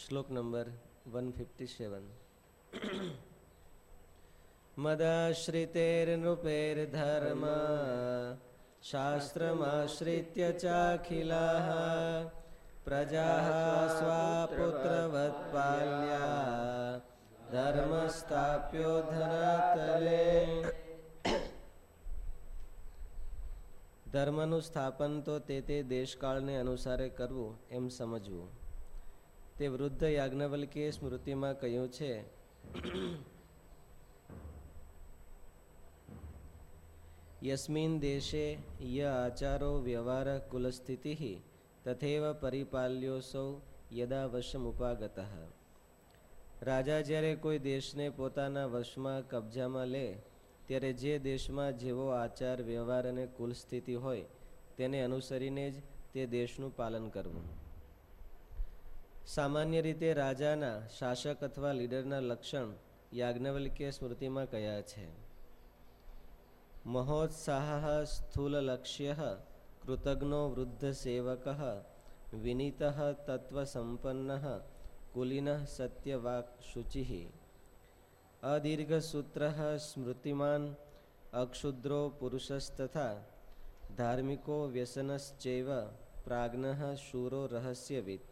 શ્લોક number one fifty seven મદાશ્રિતેર્નૃપેર્ધર્મ શાસ્ત્રમાશ્રિત્ય ચાખિલાः પ્રજાः સ્વાપુત્રવત્પાલ્યા ધર્મસ્થાપ્યો ધરાતલે ધર્મનું સ્થાપન તો તે તે દેશકાળને અનુસારે કરવું એમ સમજવું તે વૃદ્ધ યાજ્ઞવલ્કીએ સ્મૃતિમાં કહ્યું છે, યસ્મિન દેશે ય આચારો વ્યવહાર કુલસ્થિતિ તથેવ પરિપાલ્યોસૌ યદા વશમુપાગત રાજા જ્યારે કોઈ દેશને પોતાના વશમાં કબજામાં લે, ત્યારે જે દેશમાં જેવો આચાર વ્યવહાર અને કુલ સ્થિતિ હોય, તેને અનુસરીને જ તે દેશનું પાલન કરવું. સામાન્ય રીતે રાજાના શાસક અથવા લીડરના લક્ષણ યાજ્ઞવલ્કીય સ્મૃતિમાં કયા છે? મહોત્સાહ સ્થૂલલક્ષ્ય કૃતજ્ઞો વૃદ્ધ સેવક વિનીત તત્વસંપન્ન કુલિન સત્યવાક શુચિ અદીર્ઘસૂત્ર સ્મૃતિમાન અક્ષુદ્રો પુરુષસ્તથા ધાર્મિકો વ્યસનશ્ચૈવ પ્રાજ્ઞ શૂરો રહસ્યવિદ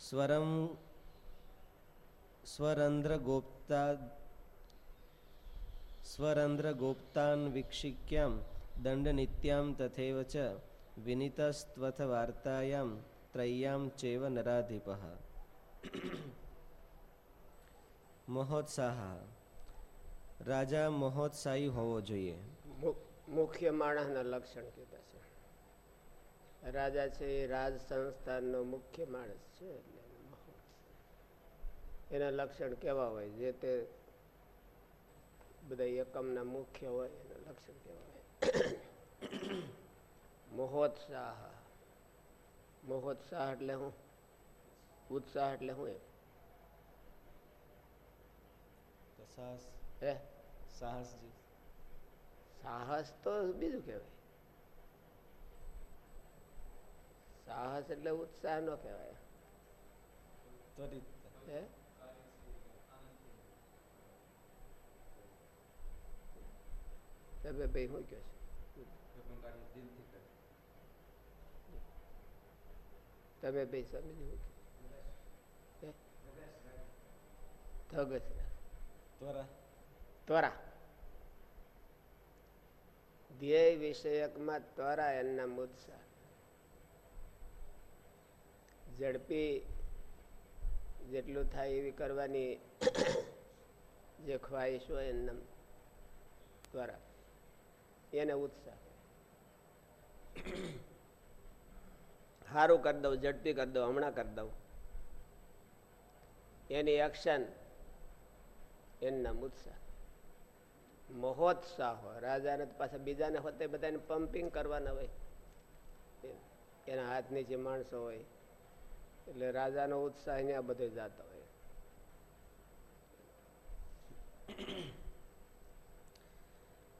સ્વરમ સ્વરંધ્રગોપ્તા સ્વરંધ્રગોપ્તાન વિક્ષિક્યામ દંડનિત્યામ તથૈવ ચ વિનિતસ્ત્વથ વાર્તાયામ ત્રય્યામ ચેવ નરાધિપ મહોત્સાહ રાજા મહોત્સાહી હોવો જોઈએ. મુખ્ય માણસના લક્ષણ કીધા રાજા છે એ રાજ સંસ્થાનનો મુખ્ય માણસ છે એટલે એના લક્ષણ કેવા હોય? જે તે બધા એકમના મુખ્ય હોય એના લક્ષણ કેવા હોય? મહોત્સાહ. મહોત્સાહ એટલે હું? ઉત્સાહ એટલે હું એમ. સાહસ. હે? સાહસજી. સાહસ તો બીજું કહેવાય. સાહસ એટલે ઉત્સાહ નો કહેવાય. હે? તમે ભાઈ શું કહો તમે ભાઈ સમજી શું ધગસ. ધ્યેય વિષયકમાં ત્વરા એમના મુત્સાહ ઝડપી જેટલું થાય એવી કરવાની જે ખ્વાહિશ હોય એમના દ્વારા. એને ઉત્સાહ. સારું કરી દઉં, ઝડપી કરી દઉં, હમણાં કરી દઉં. એની એક્શન એમના ઉત્સાહ. મહોત્સાહ હોય. રાજાને પાછા બીજાને હોતે બધાને પમ્પિંગ કરવાના હોય. એના હાથ નીચે માણસો હોય એટલે રાજાનો ઉત્સાહ અહીંયા બધે જતો હોય.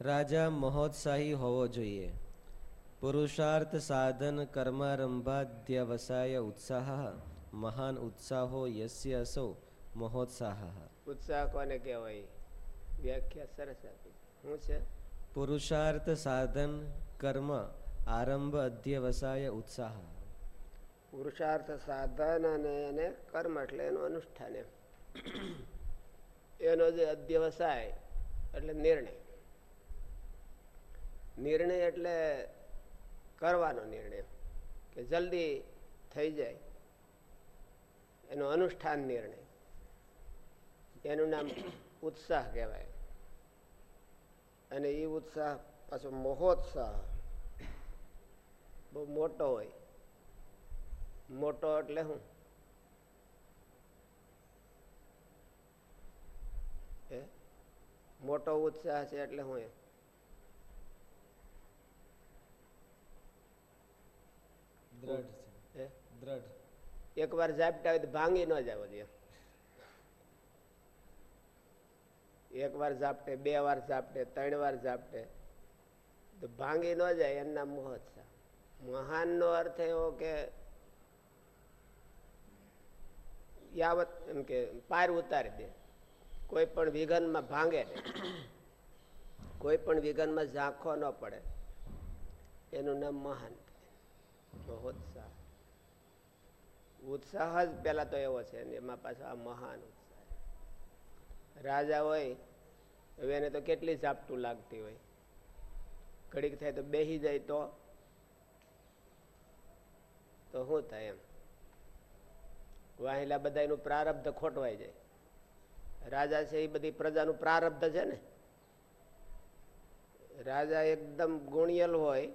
રાજા મહોત્સાહી હોવો જોઈએ. પુરુષાર્થ સાધન કર્મારંભાધ્યવસાય ઉત્સાહ મહાન ઉત્સાહો યસ્ય અસો મહોત્સાહ. ઉત્સાહ કોને કહેવાય? વ્યાખ્યા સરસ આપી. શું છે? પુરુષાર્થ સાધન કર્મ આરંભ અધ્યવસાય ઉત્સાહ. પુરુષાર્થ સાધન અને એને કર્મ એટલે એનું અનુષ્ઠાન એમ. એનો જે અધ્યવસાય એટલે નિર્ણય. નિર્ણય એટલે કરવાનો નિર્ણય કે જલ્દી થઈ જાય એનો અનુષ્ઠાન નિર્ણય. એનું નામ ઉત્સાહ કહેવાય. અને એ ઉત્સાહ પાછો મહોત્સાહ બહુ મોટો હોય. મોટો એટલે શું એ મોટો ઉત્સાહ છે એટલે હું એ? દ્રઢ છે. દ્રઢ. એક વાર ઝાપટા હોય તો ભાંગી ન જાવ જોઈએ એક વાર ઝાપટે બે વાર ઝાપટે ત્રણ વાર ઝાપટે તો ભાંગી ન જાય એમના મહોત્સાહ મહાન નો અર્થ એવો કે યાવત એમ કે પાર ઉતારી દે. કોઈ પણ વિઘનમાં ભાંગે કોઈ પણ વિઘનમાં ઝાંખો ન પડે. એનું નામ મહાન ઉત્સાહ ઉત્સાહ જ પેલા તો એવો છે એમાં પાછો આ મહાન ઉત્સાહ રાજા હોય, હવે એને તો કેટલી ઝાપટું લાગતી હોય. ઘડીક થાય તો બેસી જાય તો શું થાય એમ? વાહિલા બધા એનું પ્રારબ્ધ ખોટવાઈ જાય. રાજા છે એ બધી પ્રજાનું પ્રારબ્ધ છે ને? રાજા એકદમ ગુણિયલ હોય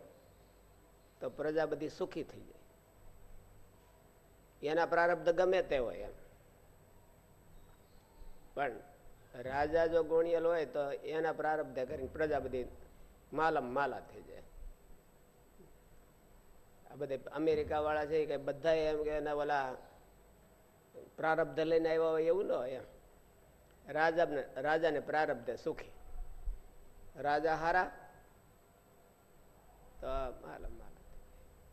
તો પ્રજા બધી સુખી થઈ જાય. એના પ્રારબ્ધ ગમે તે હોય એમ. પણ રાજા જો ગુણિયલ હોય તો એના પ્રારબ્ધ કરીને પ્રજા બધી માલમ માલા થઈ જાય. આ બધે અમેરિકા વાળા છે કે બધા એમ કે એના ઓલા પ્રારબ્ધ લઈને આવ્યા હોય એવું ન હોય એમ. રાજાને રાજાને પ્રારબ્ધ સુખી. રાજા હારા. તો માલમ માલા.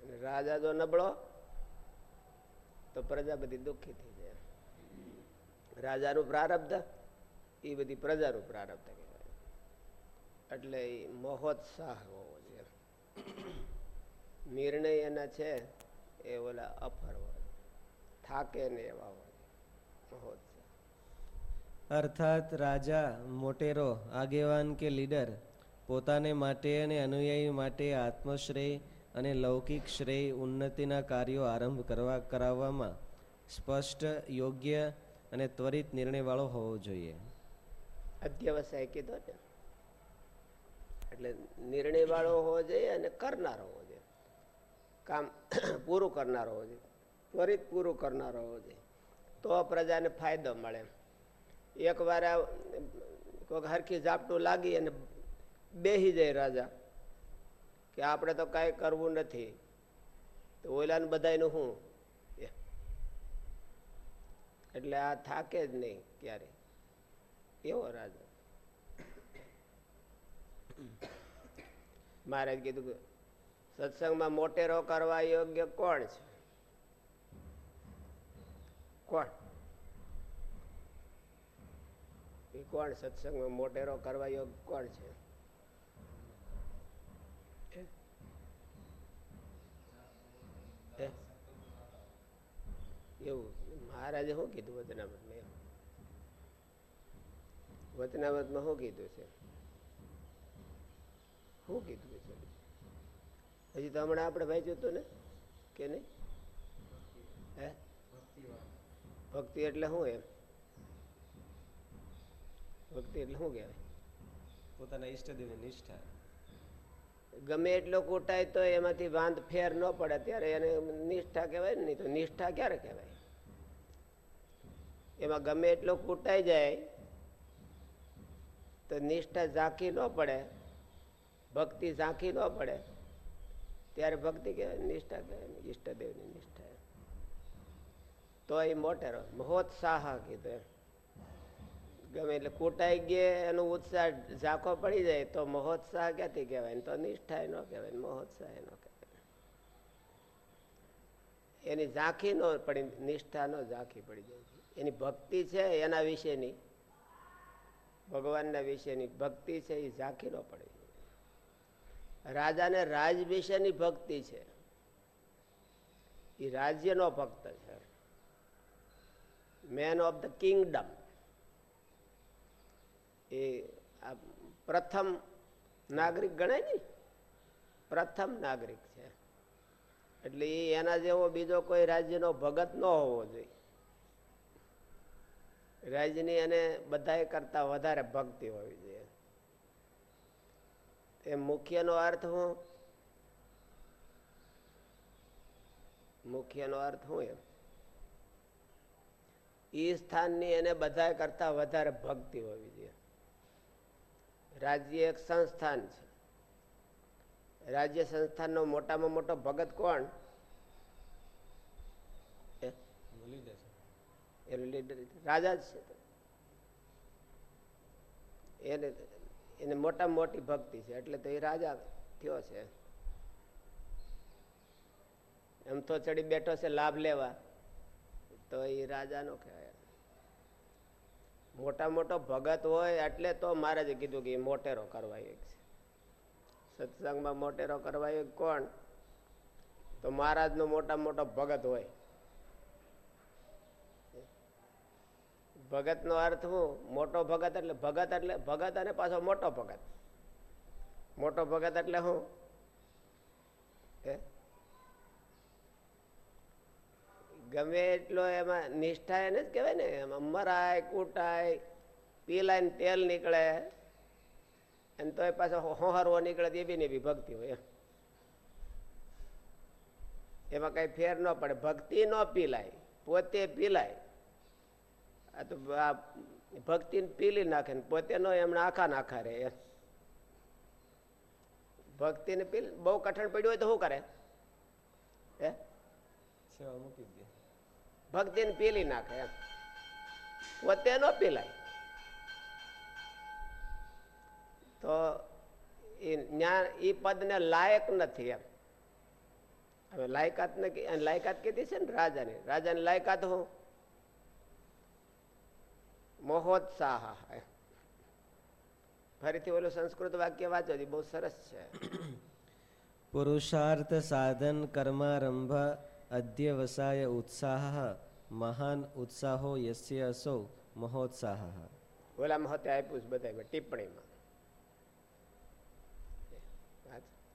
અને રાજા જો નબળો, તો પ્રજા બધી દુઃખી થઈ જાય. રાજાનું પ્રારબ્ધ, એ બધી પ્રજાનું પ્રારબ્ધ કહેવાય. એટલે એ મહોત્સાહ હોવો જોઈએ. નિર્ણય એના છે, એ ઓલા અફર હોય. થાકે ને એવા હોય. અર્થાત રાજા મોટેરો આગેવાન કે લીડર પોતાને માટે અને અનુયાયી માટે આત્મશ્રેય અને લૌકિક શ્રેય ઉન્નતિના કાર્યો આરંભ કરવા કરાવવામાં સ્પષ્ટ યોગ્ય અને ત્વરિત નિર્ણયવાળો હોવો જોઈએ. અધ્યવસાય કીધો ને. એટલે નિર્ણય વાળો હોવો જોઈએ અને કરનારો હોવો જોઈએ. કામ પૂરું કરનારો હોવો જોઈએ. ત્વરિત પૂરું કરનારો હોવો જોઈએ. તો પ્રજાને ફાયદો મળે. એક વાર કોઈક હરખી ઝાપટું લાગી અને બેસી જાય રાજા કે આપણે તો કાંઈ કરવું નથી. તો ઓલાને બધાનું શું એટલે આ થાકે જ નહીં ક્યારે. એવો રાજા. મહારાજ કીધું સત્સંગમાં મોટેરો કરવા યોગ્ય કોણ છે? કોણ? એ કોણ સત્સંગમાં મોટેરો કરવા યોગ કોણ છે? એવું. મહારાજે શું કીધું વતનાવતમાં એમ? વતનાવતમાં શું કીધું છે? શું કીધું છે? હજી તો હમણાં આપણે વાંચ્યું હતું ને? કે નહીં હે ભક્તિ એટલે શું એમ? ભક્તિ એટલે શું કહેવાય? પોતાના ઈષ્ટદેવની નિષ્ઠા. ગમે એટલો કૂટાય તો એમાંથી વાંધ ફેર ન પડે ત્યારે એને નિષ્ઠા કહેવાય ને નહીં તો નિષ્ઠા ક્યારે કહેવાય? એમાં ગમે એટલો કૂટાઈ જાય તો નિષ્ઠા ઝાંખી ન પડે ભક્તિ ઝાંખી ન પડે ત્યારે ભક્તિ કહેવાય નિષ્ઠા કહેવાય ઈષ્ટદેવની નિષ્ઠા. તો એ મોટેરો. મહોત્સાહ કીધું એમ. ગમે એટલે કૂટાઈ ગયે, એનો ઉત્સાહ ઝાંખો પડી જાય, તો મહોત્સાહ ક્યાંથી કહેવાય? તો નિષ્ઠા ન કહેવાય મહોત્સાહ ન એની ઝાંખી ન પડી, નિષ્ઠા ન ઝાંખી પડી જાય એની ભક્તિ છે, એના વિશેની. ભગવાનના વિશેની ભક્તિ છે, એ ઝાંખી ન પડે. રાજાને રાજ વિશેની ભક્તિ છે. એ રાજ્યનો ભક્ત છે. મેન ઓફ ધ કિંગડમ એ આ પ્રથમ નાગરિક ગણાય ને? પ્રથમ નાગરિક છે. એટલે એ એના જેવો બીજો કોઈ રાજ્યનો ભગત ન હોવો જોઈએ. રાજ્યની એને બધા કરતા વધારે ભક્તિ હોવી જોઈએ. એ મુખ્યનો અર્થ હું? મુખ્યનો અર્થ હું એમ. ઈ સ્થાનની એને બધા કરતા વધારે ભક્તિ હોવી જોઈએ. રાજ્ય એક સંસ્થાન છે. રાજ્ય સંસ્થાનનો મોટામાં મોટો ભગત કોણ? રાજા જ છે એને એને મોટામાં મોટી ભક્તિ છે, એટલે તો એ રાજા થયો છે. એમ તો ચડી બેઠો છે, લાભ લેવા. તો એ રાજાનો કહેવાય. મોટા મોટો ભગત હોય એટલે તો મહારાજે કીધું કે એ મોટેરો કરવાય છે. સત્સંગમાં મોટેરો કરવાય કોણ? તો મહારાજનો મોટા મોટો ભગત હોય. ભગતનો અર્થ હું? મોટો ભગત એટલે ભગત એટલે ભગત અને પાછો મોટો ભગત. મોટો ભગત એટલે શું ગમે એટલો એમાં નિષ્ઠા એને જ કહેવાય ને, એમાં મરાય, કૂટાય પીલાય તેલ નીકળે, અને તો એ પાછો હોહરવો નીકળે એ બી ને બી ભક્તિ હોય એમાં. કઈ ફેર ન પડે. ભક્તિ ન પીલાય, પોતે પીલાય. આ તો આ ભક્તિ પીલી નાખે ને પોતે નો એમણે આખા નાખા રે ભક્તિ ને પીલ, બહુ કઠણ પડ્યું હોય તો શું કરે? હે? ભક્તિ ને પીલી નાખે એમ. પોતે ન પીલાય. તો એ જ્ઞાન, એ પદને લાયક નથી એમ. હવે લાયકાત ને લાયકાત કીધી છે ને રાજાની. રાજાની લાયકાત હું? મોહોત્સાહ ફરીથી ઓલું સંસ્કૃત વાક્ય વાંચો બહુ સરસ છે. પુરુષાર્થ સાધન કર્મારંભ અધ્યવસાય ઉત્સાહ મહાન ઉત્સાહો યસ્ય અસૌ મહોત્સાહ ઓલામાં હોતે આપ્યું છે બધા ટિપ્પણીમાં.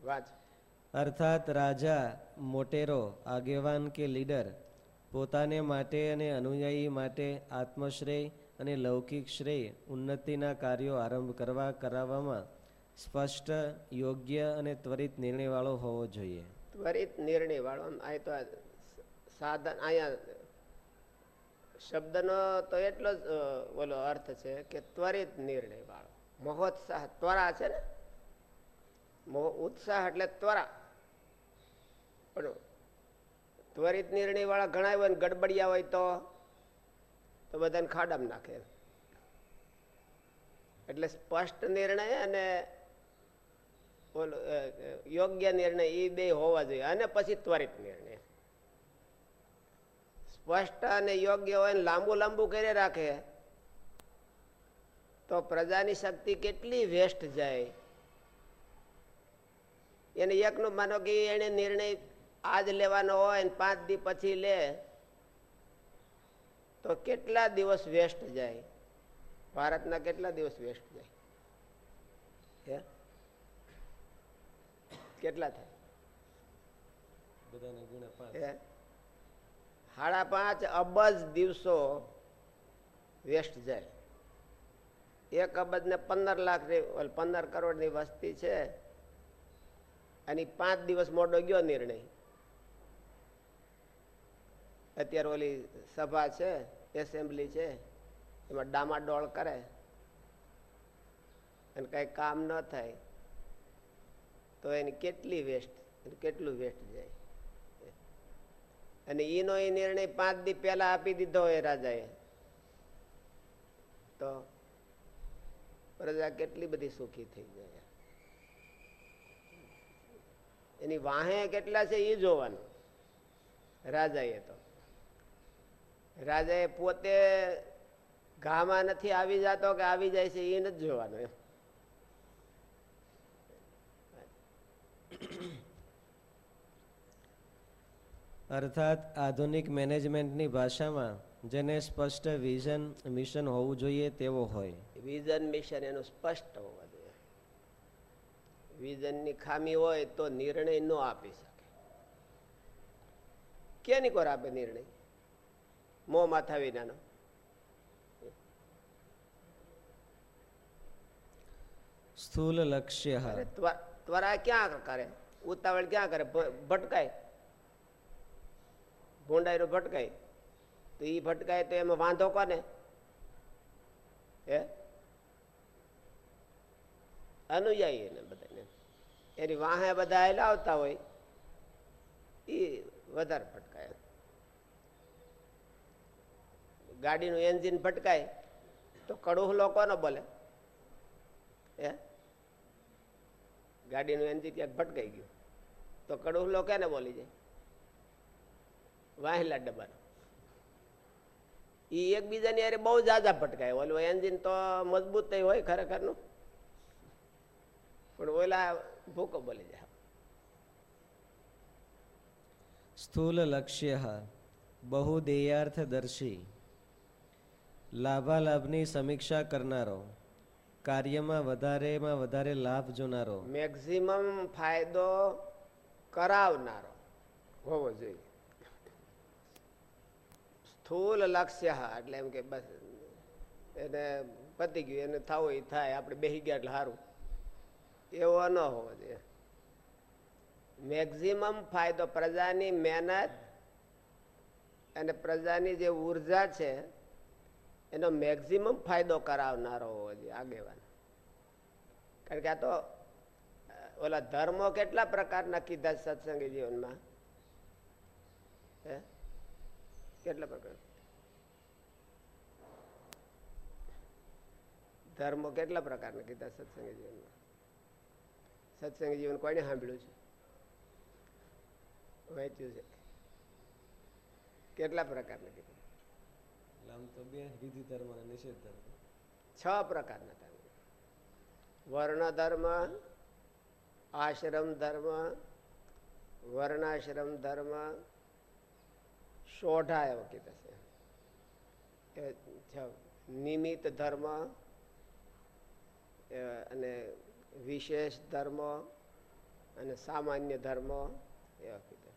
વાંચ અર્થાત રાજા મોટેરો આગેવાન કે લીડર પોતાને માટે અને અનુયાયી માટે આત્મશ્રેય અને લૌકિક શ્રેય ઉન્નતિના કાર્યો આરંભ કરવા કરાવવામાં સ્પષ્ટ યોગ્ય અને ત્વરિત નિર્ણયવાળો હોવો જોઈએ. ત્વરિત નિર્ણય વાળો તો આ સાધન, અહીંયા શબ્દનો તો એટલો જ ઓલો અર્થ છે કે ત્વરિત નિર્ણય વાળો. મહોત્સાહ, ત્વરા છે ને? ઉત્સાહ એટલે ત્વરા. પણ ત્વરિત નિર્ણય વાળા ઘણા હોય ને ગડબડિયા હોય તો તો બધાને ખાડામાં નાખે. એટલે સ્પષ્ટ નિર્ણય અને ઓલો યોગ્ય નિર્ણય એ બે હોવા જોઈએ. અને પછી ત્વરિત નિર્ણય. સ્પષ્ટ અને યોગ્ય હોય ને લાંબુ લાંબુ કરી રાખે તો પ્રજાની શક્તિ કેટલી વેસ્ટ જાય. એને એકનું માનો કે એને નિર્ણય આજ લેવાનો હોય ને પાંચ દી પછી લે તો કેટલા દિવસ વેસ્ટ જાય? ભારતના કેટલા દિવસ વેસ્ટ જાય? હે? કેટલા થાય? બધાને સાડા પાંચ અબજ દિવસો વેસ્ટ જાય. એક અબજ ને પંદર લાખ પંદર કરોડની વસ્તી છે. અને પાંચ દિવસ મોડો ગયો નિર્ણય. અત્યારે ઓલી સભા છે, એસેમ્બલી છે, એમાં ડામાડોળ કરે. અને કઈ કામ ન થાય. તો એની કેટલી વેસ્ટ કેટલું વેસ્ટ જાય? અને એનો એ નિર્ણય પાંચ દી પહેલા આપી દીધો હોય રાજાએ. તો પ્રજા કેટલી બધી સુખી થઈ જાય એની વાહે કેટલા છે એ જોવાનું. રાજાએ તો. રાજાએ પોતે ઘામાં નથી આવી જતો કે આવી જાય છે એ નથી જોવાનું એમ. અર્થાત આધુનિક મેનેજમેન્ટની ભાષામાં જેને સ્પષ્ટ વિઝન મિશન હોવું જોઈએ તેવો હોય. વિઝન મિશન એનું સ્પષ્ટ હોવા જોઈએ. વિઝનની ખામી હોય તો નિર્ણય ન આપી શકે. કેની કોર આપે નિર્ણય? મોં માથા વિનાનો. સ્થૂલ લક્ષ્ય. ત્વરા ક્યાં કરે? ઉતાવળ ક્યાં કરે? ભટકાય? ભૂંડાઈનો ભટકાય. તો એ ભટકાય તો એમાં વાંધો કોને? હે? અનુયાયી એને બધાને. એની વાહે બધા હાલ્યા આવતા હોય એ વધારે ભટકાય. ગાડીનું એન્જિન ભટકાય, તો કડુહલો કોનો બોલે? હે? ગાડીનું એન્જિન ક્યાંક ભટકાઈ ગયું, તો કડુહલો કેને બોલી જાય? વાહેલા ડબ્બાનો. એ એકબીજાની અરે બહુ જાજા ભટકાય. ઓલું એન્જિન તો મજબૂત થઈ હોય ખરેખરનું. પણ ઓલા ભૂકો બોલી જાય. સ્થૂલ લક્ષ્ય બહુદેયાર્થદર્શી લાભાલાભની સમીક્ષા કરનારો કાર્યમાં વધારેમાં વધારે લાભ જોનારો. મેક્સિમમ ફાયદો કરાવનારો. હોવો જોઈએ. સ્થૂલ લક્ષ્ય એટલે એમ કે બસ એને પતી ગયું, એને થવું એ થાય, આપણે બેસી ગયા એટલે સારું એવો ન હોવો જોઈએ. મેક્ઝિમમ ફાયદો પ્રજાની મહેનત અને પ્રજાની જે ઊર્જા છે, એનો મેક્ઝિમમ ફાયદો કરાવનારો હોવો જોઈએ, આગેવાન. કારણ કે આ તો ઓલા ધર્મો કેટલા પ્રકારના કીધા સત્સંગી જીવનમાં? હે? કેટલા પ્રકાર? ધર્મો કેટલા પ્રકારના કીધા સત્સંગ જીવનમાં? સત્સંગ જીવન કોને સાંભળ્યું છે? વાંચ્યું છે? કેટલા પ્રકારના કીધા? આમ તો બે વિધિ ધર્મ અને નિષેધ ધર્મ. છ પ્રકારના ધર્મ. વર્ણ ધર્મ આશ્રમ ધર્મ વર્ણાશ્રમ ધર્મ સોઢા એવો કીધા છે નિમિત્ત ધર્મ એ અને વિશેષ ધર્મ અને સામાન્ય ધર્મ એવા કીધા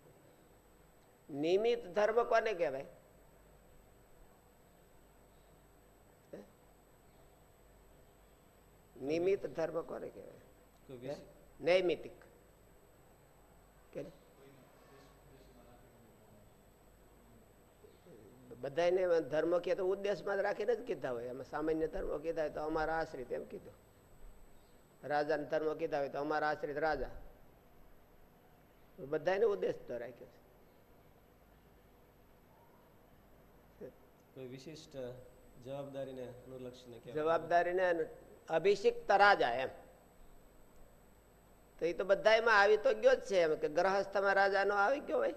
નિમિત્ત ધર્મ કોને કહેવાય? નિમિત્ત ધર્મ કોને કહેવાય? નૈમિતિક કે બધાને ધર્મ કે તો ઉદ્દેશમાં જ રાખીને જ કીધા હોય. એમાં સામાન્ય ધર્મ કીધા હોય તો અમારા આશ્રિત એમ કીધું. રાજાને ધર્મ કીધા હોય તો અમારા આશ્રિત રાજા. બધાને ઉદ્દેશ તો રાખ્યો છે. વિશિષ્ટ જવાબદારીને અનુલક્ષીને. જવાબદારીને અભિષિક્ત રાજા એમ. તો એ તો બધાયમાં આવી તો ગયો જ છે એમ કે ગ્રહસ્થમાં રાજા નો આવી ગયો હોય.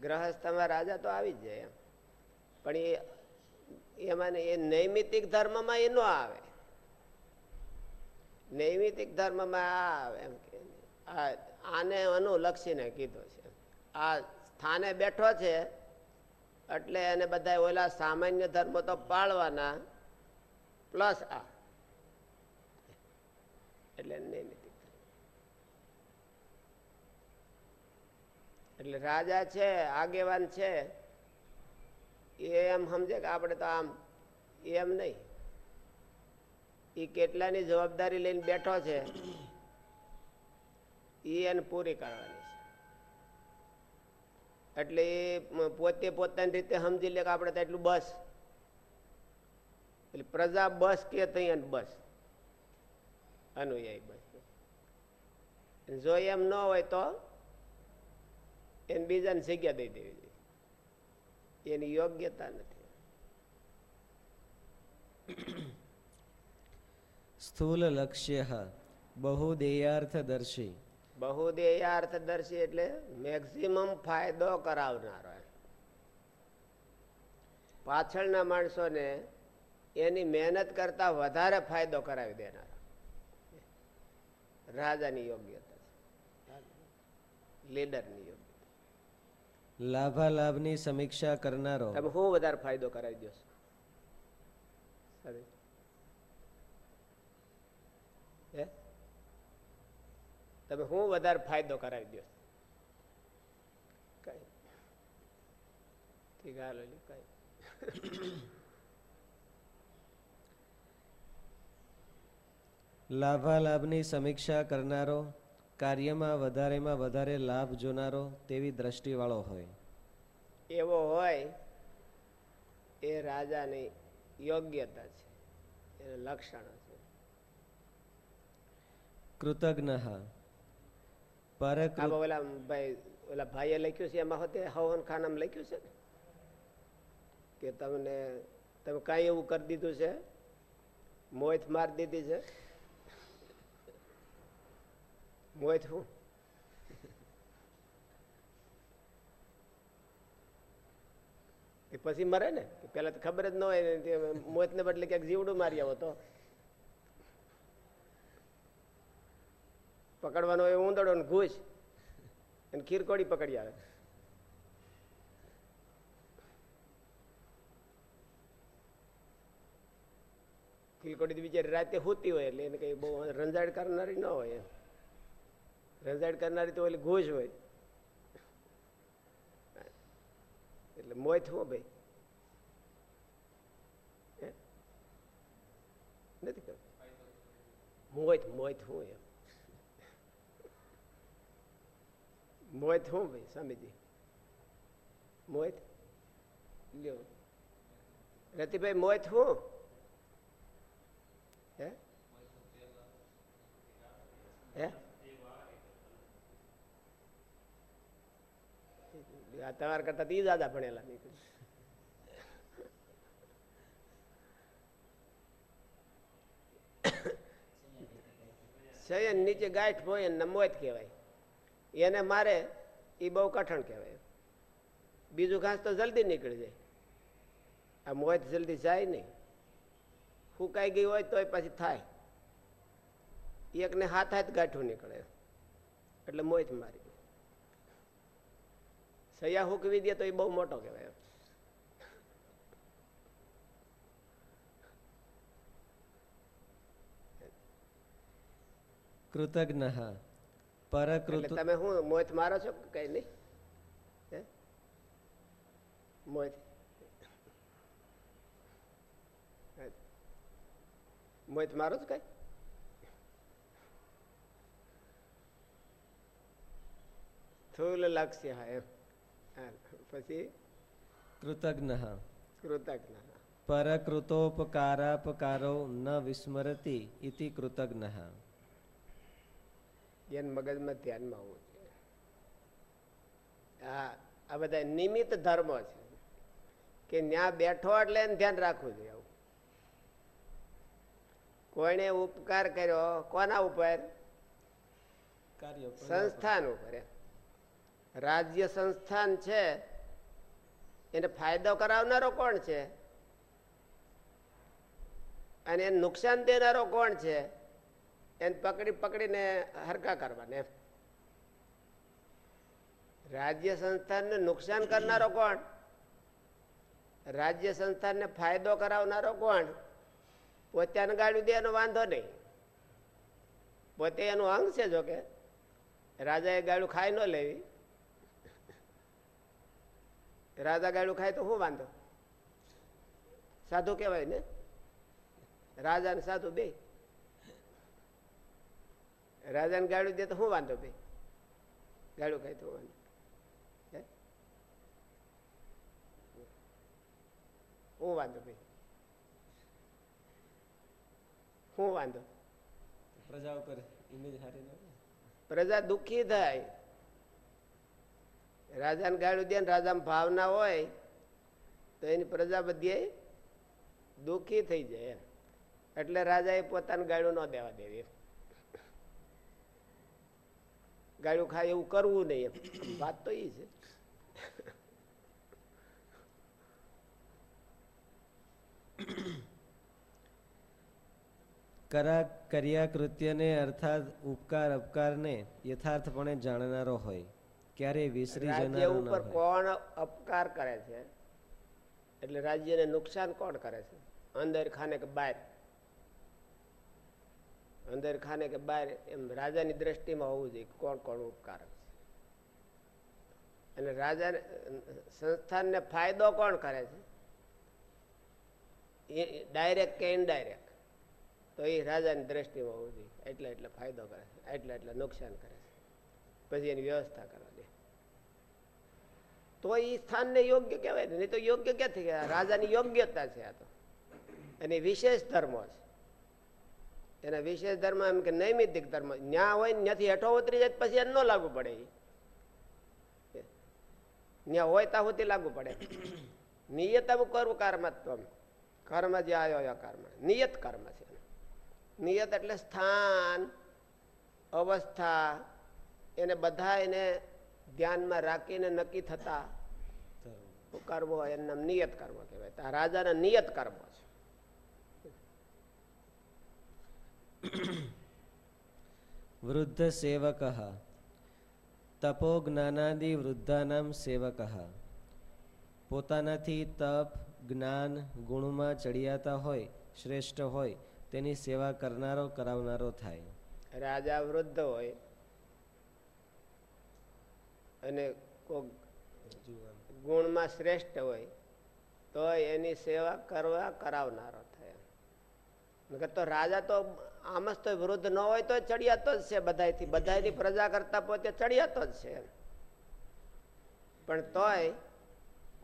ગ્રહસ્થમાં રાજા તો આવી જ જાય એમ. પણ એમાં એ નૈમિતિક ધર્મમાં એ ન આવે. નૈમિતિક ધર્મમાં આ આવે એમ કે. આને અનુલક્ષીને કીધું છે. આ સ્થાને બેઠો છે, એટલે એને બધા ઓલા સામાન્ય ધર્મો તો પાળવાના, પ્લસ આ. એટલે નૈમિતિક ધર્મ. એટલે રાજા છે, આગેવાન છે, એ એમ સમજે કે આપણે તો આમ એમ નહીં. એ કેટલાની જવાબદારી લઈને બેઠો છે એ એને પૂરી કરવાની છે. એટલે એ પોતે પોતાની રીતે સમજી લે કે આપણે તો એટલું બસ. એટલે પ્રજા બસ કે તૈયાર બસ. અનુયાયી બસ. જો એમ ન હોય તો એને બીજાને જગ્યા દઈ દેવી જોઈએ. એની યોગ્યતા નથી. સ્થૂલ લક્ષ્ય બહુદેયાર્થદર્શી બહુદેયાર્થદર્શી એટલે મેક્સિમમ ફાયદો કરાવનારો. પાછળના માણસોને એની મહેનત કરતા વધારે ફાયદો કરાવી દેનારો. રાજાની યોગ્યતા છે. લીડરની યોગ્યતા. લાભાલાભની સમીક્ષા કરનારો. તમે હું વધારે ફાયદો કરાવી દો? તમે હું વધારે ફાયદો કરાવી દો? કઈ. ઠીક હાલો કઈ. લાભાલાભની સમીક્ષા કરનારો. કાર્યમાં વધારેમાં વધારે લાભ જોનારો તેવી દ્રષ્ટિવાળો હોય. એવો હોય એ રાજાની યોગ્યતા છે એના લક્ષણ છે. કૃતજ્ઞ. ઓલા ભાઈ ઓલા ભાઈએ લખ્યું છે એમાં હોતે હવન ખાનામાં લખ્યું છે? કે તમને તમે કાંઈ એવું કરી દીધું છે? મોહિત મારી દીધી છે? મોહિત શું એ પછી મરે ને પેલા તો ખબર જ ન હોય મોતને બદલે ક્યાંક જીવડું મારી આવો તો પકડવાનો હોય ઊંદડો ને ઘૂસ અને ખીરકોડી પકડી આવે ખીરકોડી બિચારી રાતે હોતી હોય એટલે એને કઈ બહુ રંજાડ કરનારી ન હોય એમ. રંજાડ કરનારી તો ઓલી ઘૂસ હોય. એટલે મોય થવો ભાઈ. નથી ખબર મોત મોત હું એમ. મોત હું ભાઈ, સ્વામીજી. મોત? લ્યો. રતિભાઈ, મોત હું? હે? હે? આ તમારા કરતા તી દાદા ભણેલા. નીકળી શયન નીચે ગાંઠ હોય ને મોત કહેવાય. એને મારે એ બહુ કઠણ કહેવાય. બીજું ઘાસ તો જલ્દી નીકળી જાય. આ મોત જલ્દી જાય નહીં. ફૂંકાઈ ગઈ હોય તોય પછી થાય. એકને હાથ હાથ ગાંઠું નીકળે. એટલે મોત મારી. સયા હુકવી દે તો એ બહુ મોટો કહેવાય. કૃતજ્ઞ. પરકૃત તમે હું મોત મારો છો કઈ નહીં? મોત. મોત મારો છો કઈ? થૂલ લક્ષ્ય હા એમ. પછી? કૃતજ્ઞ. કૃતજ્ઞ. પરકૃતોપકારાપકારો ન વિસ્મરતી ઇતિ કૃતજ્ઞ. એને મગજમાં ધ્યાનમાં હોવું જોઈએ. આ બધા નિમિત્ત ધર્મો છે. કે ન્યા બેઠો એટલે એને ધ્યાન રાખવું જોઈએ આવું. કોને ઉપકાર કર્યો કોના ઉપર? સંસ્થાન ઉપર. રાજ્ય સંસ્થાન છે. એને ફાયદો કરાવનારો કોણ છે? અને એને નુકસાન દેનારો કોણ છે? એને પકડી પકડીને હરકા કરવાને. રાજ્ય સંસ્થાનને નુકસાન કરનારો કોણ? રાજ્ય સંસ્થાનને ફાયદો કરાવનારો કોણ? પોતે અનગાડ્યું દે એનો વાંધો નહીં. પોતે એનું અંગ છે જોકે. રાજાએ ગાડું ખાઈ ન લેવી. રાજા ગાયડું ખાય તો શું વાંધો? સાધુ કહેવાય ને? રાજા ને સાધુ બે. રાજાને ગાડું દે તો શું વાંધો બે? ગાડું ખાય તો વાંધો. હે? શું વાંધો ભાઈ શું વાંધો? પ્રજા ઉપર ઇમેજ હારી પ્રજા દુઃખી થાય. રાજાને ગાળું દે ને રાજામાં ભાવના હોય, તો એની પ્રજા બધી દુઃખી થઈ જાય. એટલે રાજાએ પોતાનું ગાળું ન દેવા દેવી. ગાળું ખાય એવું કરવું નહીં વાત તો એ છે કરા, કર્યા કૃત્યને અર્થાત ઉપકાર અપકારને યથાર્થપણે જાણનારો હોય ક્યારેય વિસરી રાજ્ય ઉપર કોણ અપકાર કરે છે? એટલે રાજ્યને નુકસાન કોણ કરે છે? અંદર ખાને કે બહાર અંદર ખાને કે બહાર એમ રાજાની દ્રષ્ટિમાં હોવું જોઈએ કોણ કોણ ઉપકાર છે. અને રાજા સંસ્થાનને ફાયદો કોણ કરે છે? એ ડાયરેક્ટ કે ઇનડાયરેક્ટ તો એ રાજાની દ્રષ્ટિમાં હોવું જોઈએ. એટલે એટલે ફાયદો કરે છે એટલે એટલે નુકસાન કરે છે. પછી એની વ્યવસ્થા કરે તો એ સ્થાનને યોગ્ય કહેવાય નહીં તો યોગ્ય ક્યાંથી કહેવાય? રાજાની યોગ્યતા છે આ તો. એની વિશેષ ધર્મો છે. એના વિશેષ ધર્મ એમ કે નૈમિતિક ધર્મ. ન્યા હોય ને ત્યાંથી હેઠો ઉતરી જાય પછી એને ન લાગુ પડે ન્યા હોય ત્યાં સુધી લાગુ પડે. નિયત કરવું કર્મત્વમ. કર્મ જે આવ્યો કર્મ. નિયત કર્મ છે નિયત એટલે સ્થાન, અવસ્થા, એને બધા એને ધ્યાનમાં રાખીને નક્કી થતા હોય એનું નામ નિયત કર્મ કહેવાય. તો આ રાજાના નિયત કર્મ છે. વૃદ્ધ સેવક. તપો જ્ઞાનાદિ વૃદ્ધાનામ સેવક. પોતાનાથી તપ જ્ઞાન ગુણમાં ચડિયાતા હોય શ્રેષ્ઠ હોય તેની સેવા કરનારો કરાવનારો થાય. રાજા વૃદ્ધ હોય અને કોક ગુણમાં શ્રેષ્ઠ હોય તો એની સેવા કરવા કરાવનારો થાય. નકર તો રાજા તો આમ જ તો વૃદ્ધ ન હોય તો ચડિયાતો જ છે બધાયથી. બધાયની પ્રજા કરતા પોતે ચડિયાતો જ છે. પણ તોય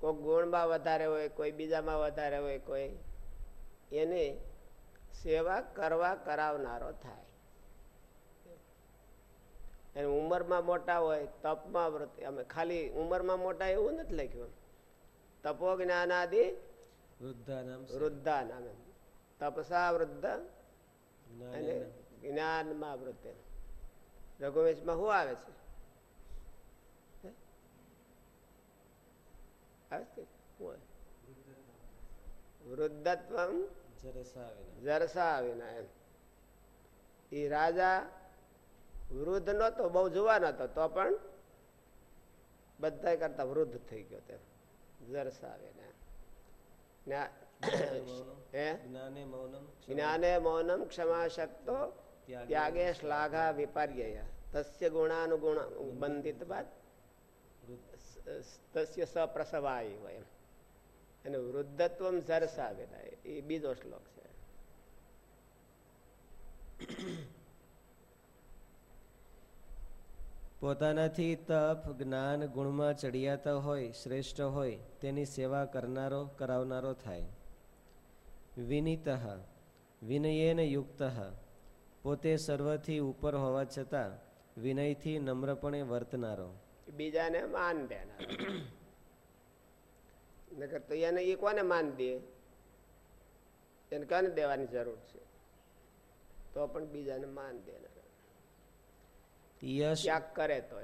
કોઈ ગુણમાં વધારે હોય, કોઈ બીજામાં વધારે હોય, કોઈ એની સેવા કરવા કરાવનારો થાય. અને ઉંમરમાં મોટા હોય તપમાં વ્રત અમે ખાલી ઉંમરમાં મોટા એવું નથી લખ્યું તપો જ્ઞાનાદિ વૃદ્ધા નામે તપસા વૃદ્ધ અને જ્ઞાનમાં વૃદ્ધ રઘુવેશમાં શું આવે છે? આવે છે? જરસાવેના. જરસાવીના એમ. એ રાજા વૃદ્ધ નહોતો બહુ જુવાન હતો તો પણ બધા કરતા વૃદ્ધ થઈ ગયો તે દર્શાવે ને જ્ઞાને મૌનમ ક્ષમા શક્તો ત્યાગે શ્લાઘા વિપાર્ય તસ્ય ગુણાનુગુણ બંધિત બાદ તસ્ય સપ્રસવાય હોય અને વૃદ્ધત્વ જરસાવેલા એ બીજો શ્લોક છે. પોતાનાથી તપ, જ્ઞાન, ગુણમાં ચડિયાતા હોય, શ્રેષ્ઠ હોય, તેની સેવા કરનારો, કરાવનારો થાય. વિનિત, વિનયેન યુક્ત. પોતે સર્વથી ઉપર હોવા છતાં, વિનયથી નમ્રપણે વર્તનારો. બીજાને માન દેનાર. નકર તો એને એ કોને માન દે? એને કોને દેવાની જરૂર છે? તો પણ બીજાને માન દેનાર. યશ ત્યાગ કરે તો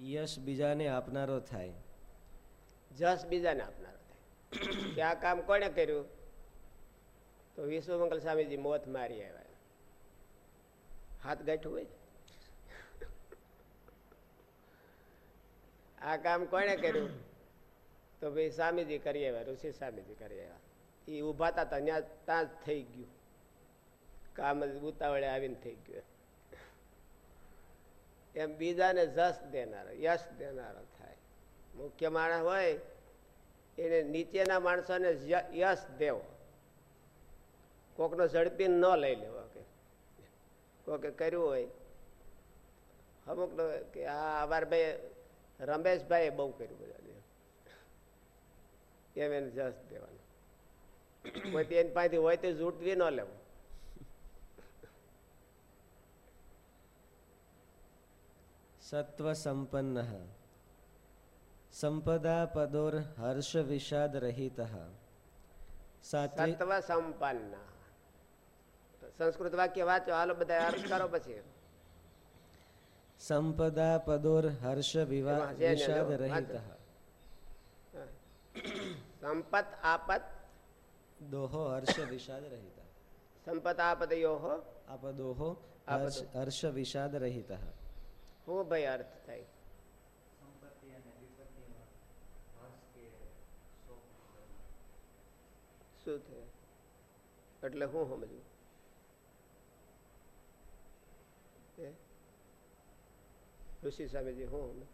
યશ બીજાને આપનારો થાય. જસ બીજાને આપનારો થાય. કે આ કામ કોને કર્યું? તો વિશ્વમંગલ સ્વામીજી મોત મારી આવ્યા હાથ ગાંઠું હોય આ કામ કોને કર્યું? તો ભાઈ સ્વામીજી કરી આવ્યા ઋષિ સ્વામીજી કરી આવ્યા. એ ઊભા હતા ત્યાં ત્યાં જ થઈ ગયું. કામ ઉતાવળે આવીને થઈ ગયું એમ બીજાને જસ દેનારો, યશ દેનારો થાય. મુખ્ય માણસ હોય, એને નીચેના માણસોને યશ દેવો. કોકનો ઝડપી ન લઈ લેવો કે. કોકે કર્યું હોય. અમુક કે, આ અમારે ભાઈ રમેશભાઈએ બહુ કર્યું બધાને. એમ એને જસ દેવાનું. કોઈ એની પાસેથી હોય તો જૂટવી ન લેવું. સત્વ સંપન્ન સંપદા પદોર હર્ષ વિષાદ રહિત સાત્વિક સત્વ સંપન્ન સંસ્કૃત વાક્ય વાંચો હાલો બધા અર્થ કરો પછી સંપદા પદોર હર્ષ વિવા એમાં છે ને, વિષાદ જો, રહિત વાંચો. સંપત આપત દોહો હર્ષ વિષાદ રહિત સંપત આપદયો આપદોહો આપદો. હર્ષ હર્ષ વિષાદ રહિત શું ભાઈ અર્થ થાય શું થાય એટલે હું સમજવું હે? ઋષિ સ્વામીજી હું સમજ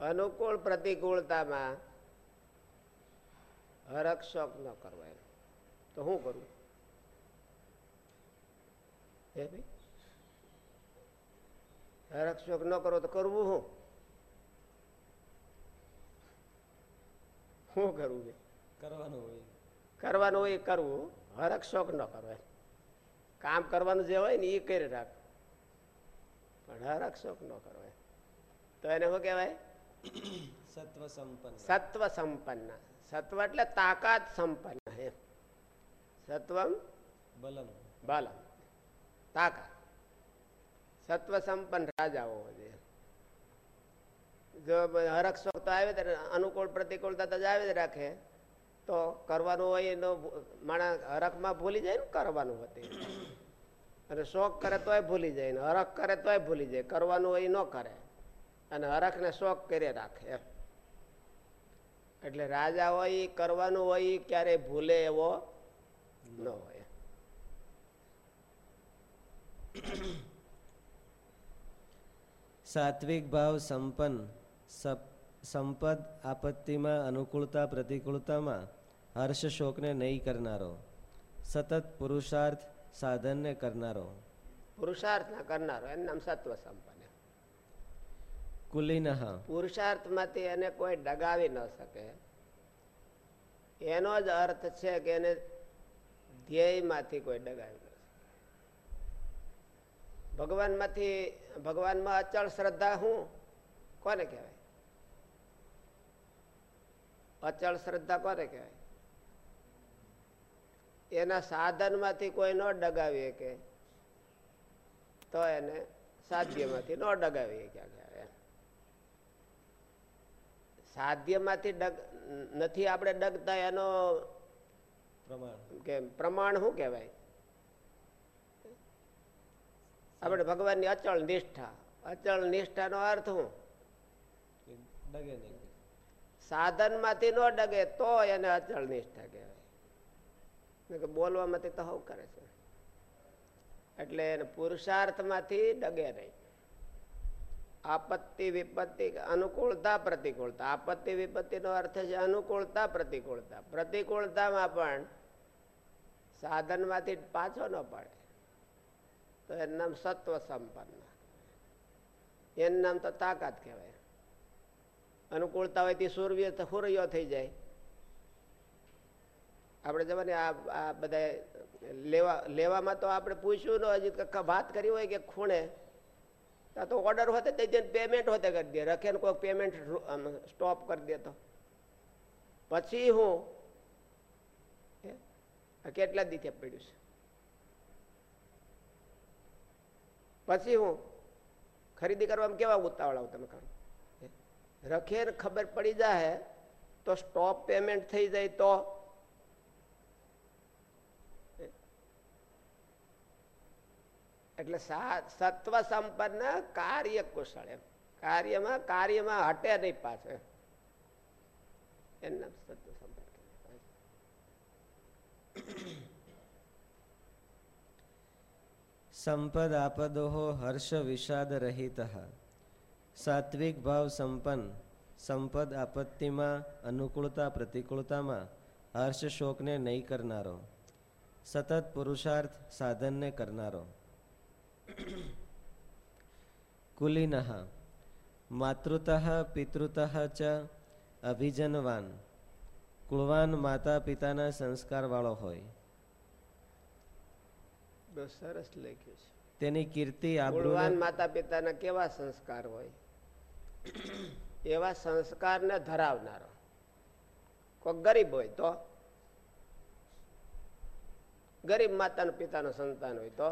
અનુકૂળ પ્રતિકૂળતામાં હરક શોક ન કરવા એમ. તો શું કરવું હે ભાઈ? ન કરો તો કરવું હું? શું કરવું કરવાનું હોય. કરવાનું હોય એ કરવું. હરક શોખ ન એમ. કામ કરવાનું જે હોય ને એ કરી રાખ. પણ હરક શોખ ન કરો એમ. તો એને શું કહેવાય? સત્વ સંપન્ન સત્વ સંપન્ન સત્વ એટલે તાકાત સંપન્ન એમ. સત્વમ બલમ. બલમ. તાકાત સત્વ સંપન્ન રાજા હોવો જોઈએ જો હરક શોખ તો આવે જ અનુકૂળ પ્રતિકૂળતા તો જ આવે જ રાખે. તો કરવાનું હોય એનો માણસ હરખમાં ભૂલી જાય ને કરવાનું હતું અને શોખ કરે તોય ભૂલી જાય ને હરખ કરે તોય ભૂલી જાય. કરવાનું હોય ન કરે. અને હરખને શોખ કરી રાખે એટલે રાજા હોય, કરવાનું હોય ક્યારેય ભૂલે એવો ન હોય. સાત્વિક ભાવ સંપન્ન સંપદ આપત્તિમાં અનુકૂળતા પ્રતિકૂળતામાં હર્ષ શોકને નહીં કરનારો સતત પુરુષાર્થ સાધનને કરનારો. પુરુષાર્થ ના કરનારો એનું નામ સત્વ સંપન્ન. કુલીનઃ પુરુષાર્થમાંથી એને કોઈ ડગાવી ન શકે. એનો જ અર્થ છે કે એને ધ્યેયમાંથી કોઈ ડગાવી ભગવાનમાંથી ભગવાનમાં અચળ શ્રદ્ધા હું? કોને કહેવાય? અચળ શ્રદ્ધા કોને કહેવાય? એના સાધનમાંથી કોઈ ન ડગાવી કે તો એને સાધ્યમાંથી ન ડગાવી ક્યાં કહેવાય સાધ્યમાંથી ડગ નથી આપણે ડગતા એનો પ્રમાણ. કે પ્રમાણ શું કહેવાય? આપણે ભગવાનની અચળ નિષ્ઠા. અચળ નિષ્ઠાનો અર્થ નહીં. સાધનમાંથી ન ડગે તો એને અચળ નિષ્ઠા કહેવાય. બોલવામાંથી તો હવ કરે છે. એટલે એને પુરુષાર્થમાંથી ડગે નહીં. આપત્તિ વિપત્તિ અનુકૂળતા પ્રતિકૂળતા. આપત્તિ વિપત્તિનો અર્થ છે અનુકૂળતા પ્રતિકૂળતા. પ્રતિકૂળતામાં પણ સાધનમાંથી પાછો ન પડે. તો એનું નામ સત્વ સંપન્ન. એનું નામ તો તાકાત કહેવાય. અનુકૂળતા હોય તે સૂર્ય સૂર્યો થઈ જાય. આપણે જવાની આ આ બધા લેવા લેવામાં તો આપણે પૂછ્યું ન હજી કે વાત કરી હોય કે ખૂણે. ત્યાં તો ઓર્ડર હોતે તે પેમેન્ટ હોતે કરી દે. રખે ને કોઈ પેમેન્ટ સ્ટોપ કરી દે તો. પછી હું કેટલા દીથે પડ્યું છે? પછી હું ખરીદી કરવામાં કેવા ઉતાવળ આવું તમે કામ રખે ને ખબર પડી જાય તો સ્ટોપ પેમેન્ટ થઈ જાય તો. એટલે સા- સત્વ સંપન્ન કાર્ય કુશળ એમ. કાર્યમાં કાર્યમાં હટે નહીં પાછો એમ. એનું નામ સત્વ સંપન્ન. સંપદ આપદો હર્ષ વિષાદ રહિત સાત્વિક ભાવ સંપન્ન સંપદ આપત્તિમાં અનુકૂળતા પ્રતિકૂળતામાં હર્ષ શોકને નહીં કરનારો સતત પુરુષાર્થ સાધનને કરનારો કુલીનઃ માતૃતઃ પિતૃતઃ ચ અભિજનવાન કુળવાન માતા પિતાના સંસ્કારવાળો હોય બહુ સરસ લખ્યું છે. તેની કીર્તિ ગુણવાન માતા પિતાના કેવા સંસ્કાર હોય? એવા સંસ્કારને ધરાવનારો. કોઈ ગરીબ હોય તો? ગરીબ માતા પિતાનું સંતાન હોય તો?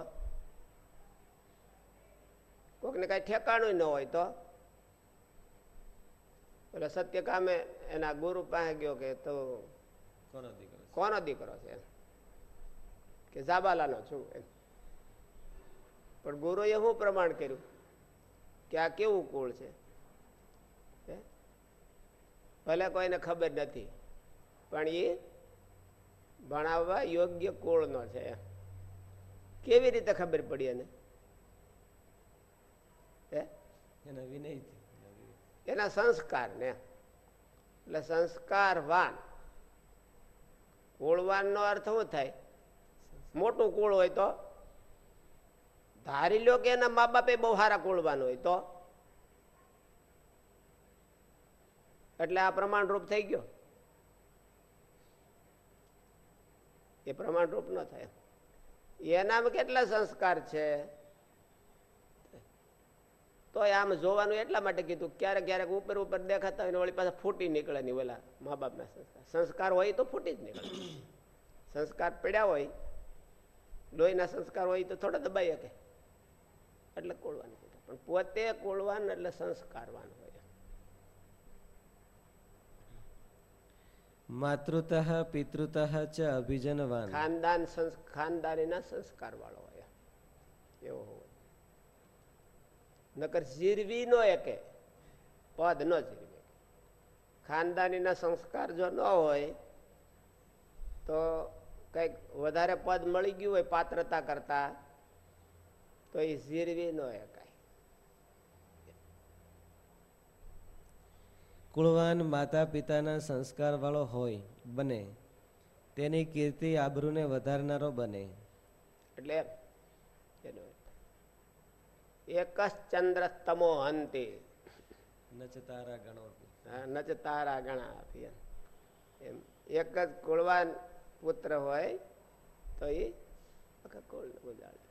કોકને કઈ ઠેકાણું ન હોય તો? એટલે સત્યકામે એના ગુરુ પાસે ગયો કે તો કોનો દીકરો છે? કોનો દીકરો છે? એમ? કે જાબાલાનો છું એમ. પણ ગુરુએ શું પ્રમાણ કર્યું? કે આ કેવું કુળ છે? ભલે કોઈને ખબર નથી પણ એ ભણાવવા યોગ્ય કુળનો છે. કેવી રીતે ખબર પડી એને? એના વિનય એના સંસ્કાર ને. એટલે સંસ્કારવાન. કુળવાન નો અર્થ શું થાય? મોટું કુળ હોય તો ધારી લો કે એના મા બાપે બહુ સારા કોળવાનું હોય તો? એટલે આ પ્રમાણરૂપ થઈ ગયો. એ પ્રમાણરૂપ ન થાય. એનામાં કેટલા સંસ્કાર છે? તો આમ જોવાનું એટલા માટે કીધું, ક્યારેક ક્યારેક ઉપર ઉપર દેખાતા હોય ને વળી પાછા ફૂટી નીકળે નહીં ઓલા મા બાપના સંસ્કાર. સંસ્કાર હોય તો ફૂટી જ નીકળે. સંસ્કાર પડ્યા હોય, લોહીના સંસ્કાર હોય તો થોડા દબાઈ શકે. એટલે કોળવાનું પણ પોતે કોળવાનું એટલે સંસ્કારવાન હોય. માતૃત પિતૃત ચ અભિજનવાન. ખાનદાન ખાનદાનીના સંસ્કાર વાળો હોય. એવો હોય. નકર જીરવી નો એકે. પદ ન જીરવે ખાનદાનીના સંસ્કાર જો ન હોય તો કંઈક વધારે પદ મળી ગયું હોય પાત્રતા કરતા તો એ ઝીરવી ન એકાય કુળવાન માતા પિતાના સંસ્કાર વાળો હોય બને. તેની કીર્તિ આબરૂને વધારનારો બને. એટલે એક જ ચંદ્ર તમો અંતે નચતારા ગણો હા, નચ ગણા એમ. એક જ કુળવાન પુત્ર હોય તો એ આખા કુળને ઉજાડે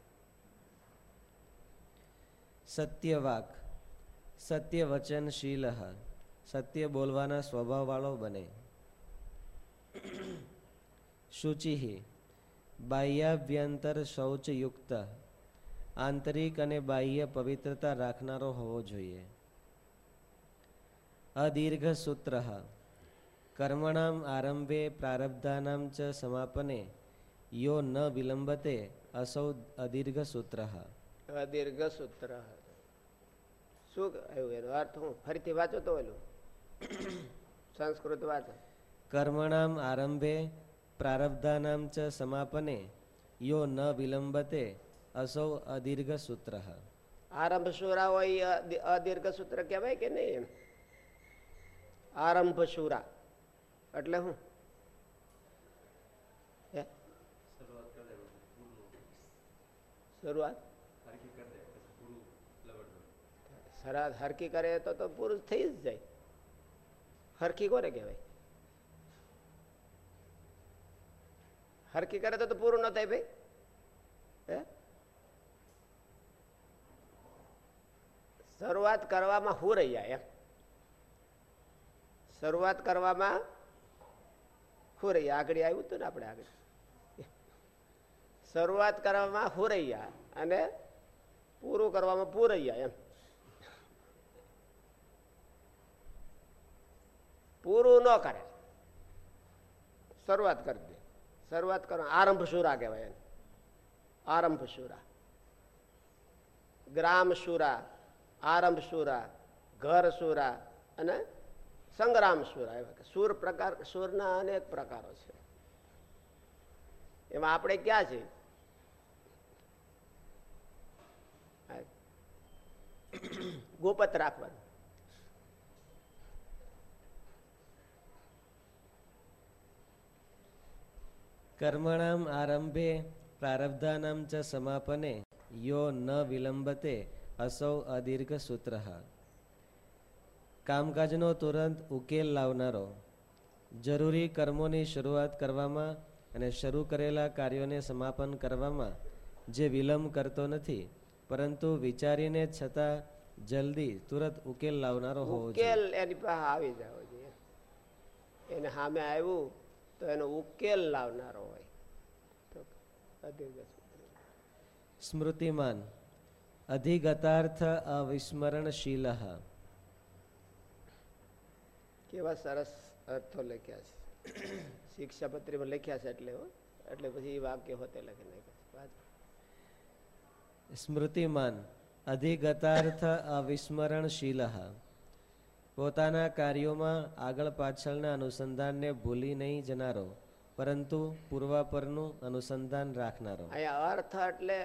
સત્યવાક. સત્ય વચનશીલ સત્ય બોલવાના સ્વભાવવાળો બને. શુચિ. બાહ્યાભ્યંતર શૌચયુક્ત. આંતરિક અને બાહ્ય પવિત્રતા રાખનારો હોવો જોઈએ. અદીર્ઘ સૂત્ર કર્મણામ આરંભે પ્રારબ્ધાનામ ચ સમાપને. યો ન વિલંબતે અસૌ અદીર્ઘ સૂત્ર અદીર્ઘ સૂત્ર શું આવ્યું એનો અર્થ હું ફરીથી વાંચો તો ઓલું? સંસ્કૃત વાંચો. કર્મણામ આરંભે પ્રારબ્ધાનામ ચ સમાપને યો ન વિલંબતે અસૌ અદીર્ઘ સૂત્ર આરંભ શુરા હોય અદીર્ઘ સૂત્ર કહેવાય કે નહીં આરંભ શુરા એટલે હું? શરૂઆત? શરૂઆત હરકી કરે તો તો પૂરું થઈ જ જાય. હરકી કોને કહેવાય? હરકી કરે તો પૂરું ન થાય ભાઈ. શરૂઆત કરવામાં હું રહ્યા એમ. શરૂઆત કરવામાં હું રહ્યા આગળ આવ્યું હતું ને આપણે આગળ. શરૂઆત કરવામાં હું રહ્યા અને પૂરું કરવામાં પૂરૈયા એમ. પૂરું ન કરે. શરૂઆત કરી દે. શરૂઆત કરો. આરંભ શુરા કહેવાય એને. આરંભ શુરા. ગ્રામ શુરા, આરંભ શુરા, ઘર શુરા અને સંગ્રામ શુરા એવા સુર પ્રકાર, સુરના અનેક પ્રકારો છે. એમાં આપણે ક્યાં છે ગોપત રાખવાનું. કર્મણામ આરંભે પ્રારબ્ધાનામ ચ સમાપને યો ન વિલંબતે અસૌ અદીર્ઘ સૂત્ર કામકાજનો તુરંત ઉકેલ લાવનારો જરૂરી કર્મોની શરૂઆત કરવામાં અને શરૂ કરેલા કાર્યોને સમાપન કરવામાં જે વિલંબ કરતો નથી પરંતુ વિચારીને છતાં જલ્દી તુરંત ઉકેલ લાવનારો હોવો ઉકેલ એની પાસે આવી જવો જોઈએ એને સામે આવ્યું તો એનો ઉકેલ લાવનારો હોય તો. સ્મૃતિમાન અધિગતાર્થ અવિસ્મરણશીલ કેવા સરસ અર્થો લખ્યા છે શિક્ષાપત્રીમાં લખ્યા છે એટલે હો. એટલે પછી એ વાક્ય હોતે લખી નાખ્યા. સ્મૃતિમાન અધિગતાર્થ અવિસ્મરણશીલ પોતાના કાર્યોમાં આગળ પાછળના અનુસંધાનને ભૂલી નહીં જનારો, પરંતુ પૂર્વાપરનું અનુસંધાન રાખનારો. અહીંયા અર્થ એટલે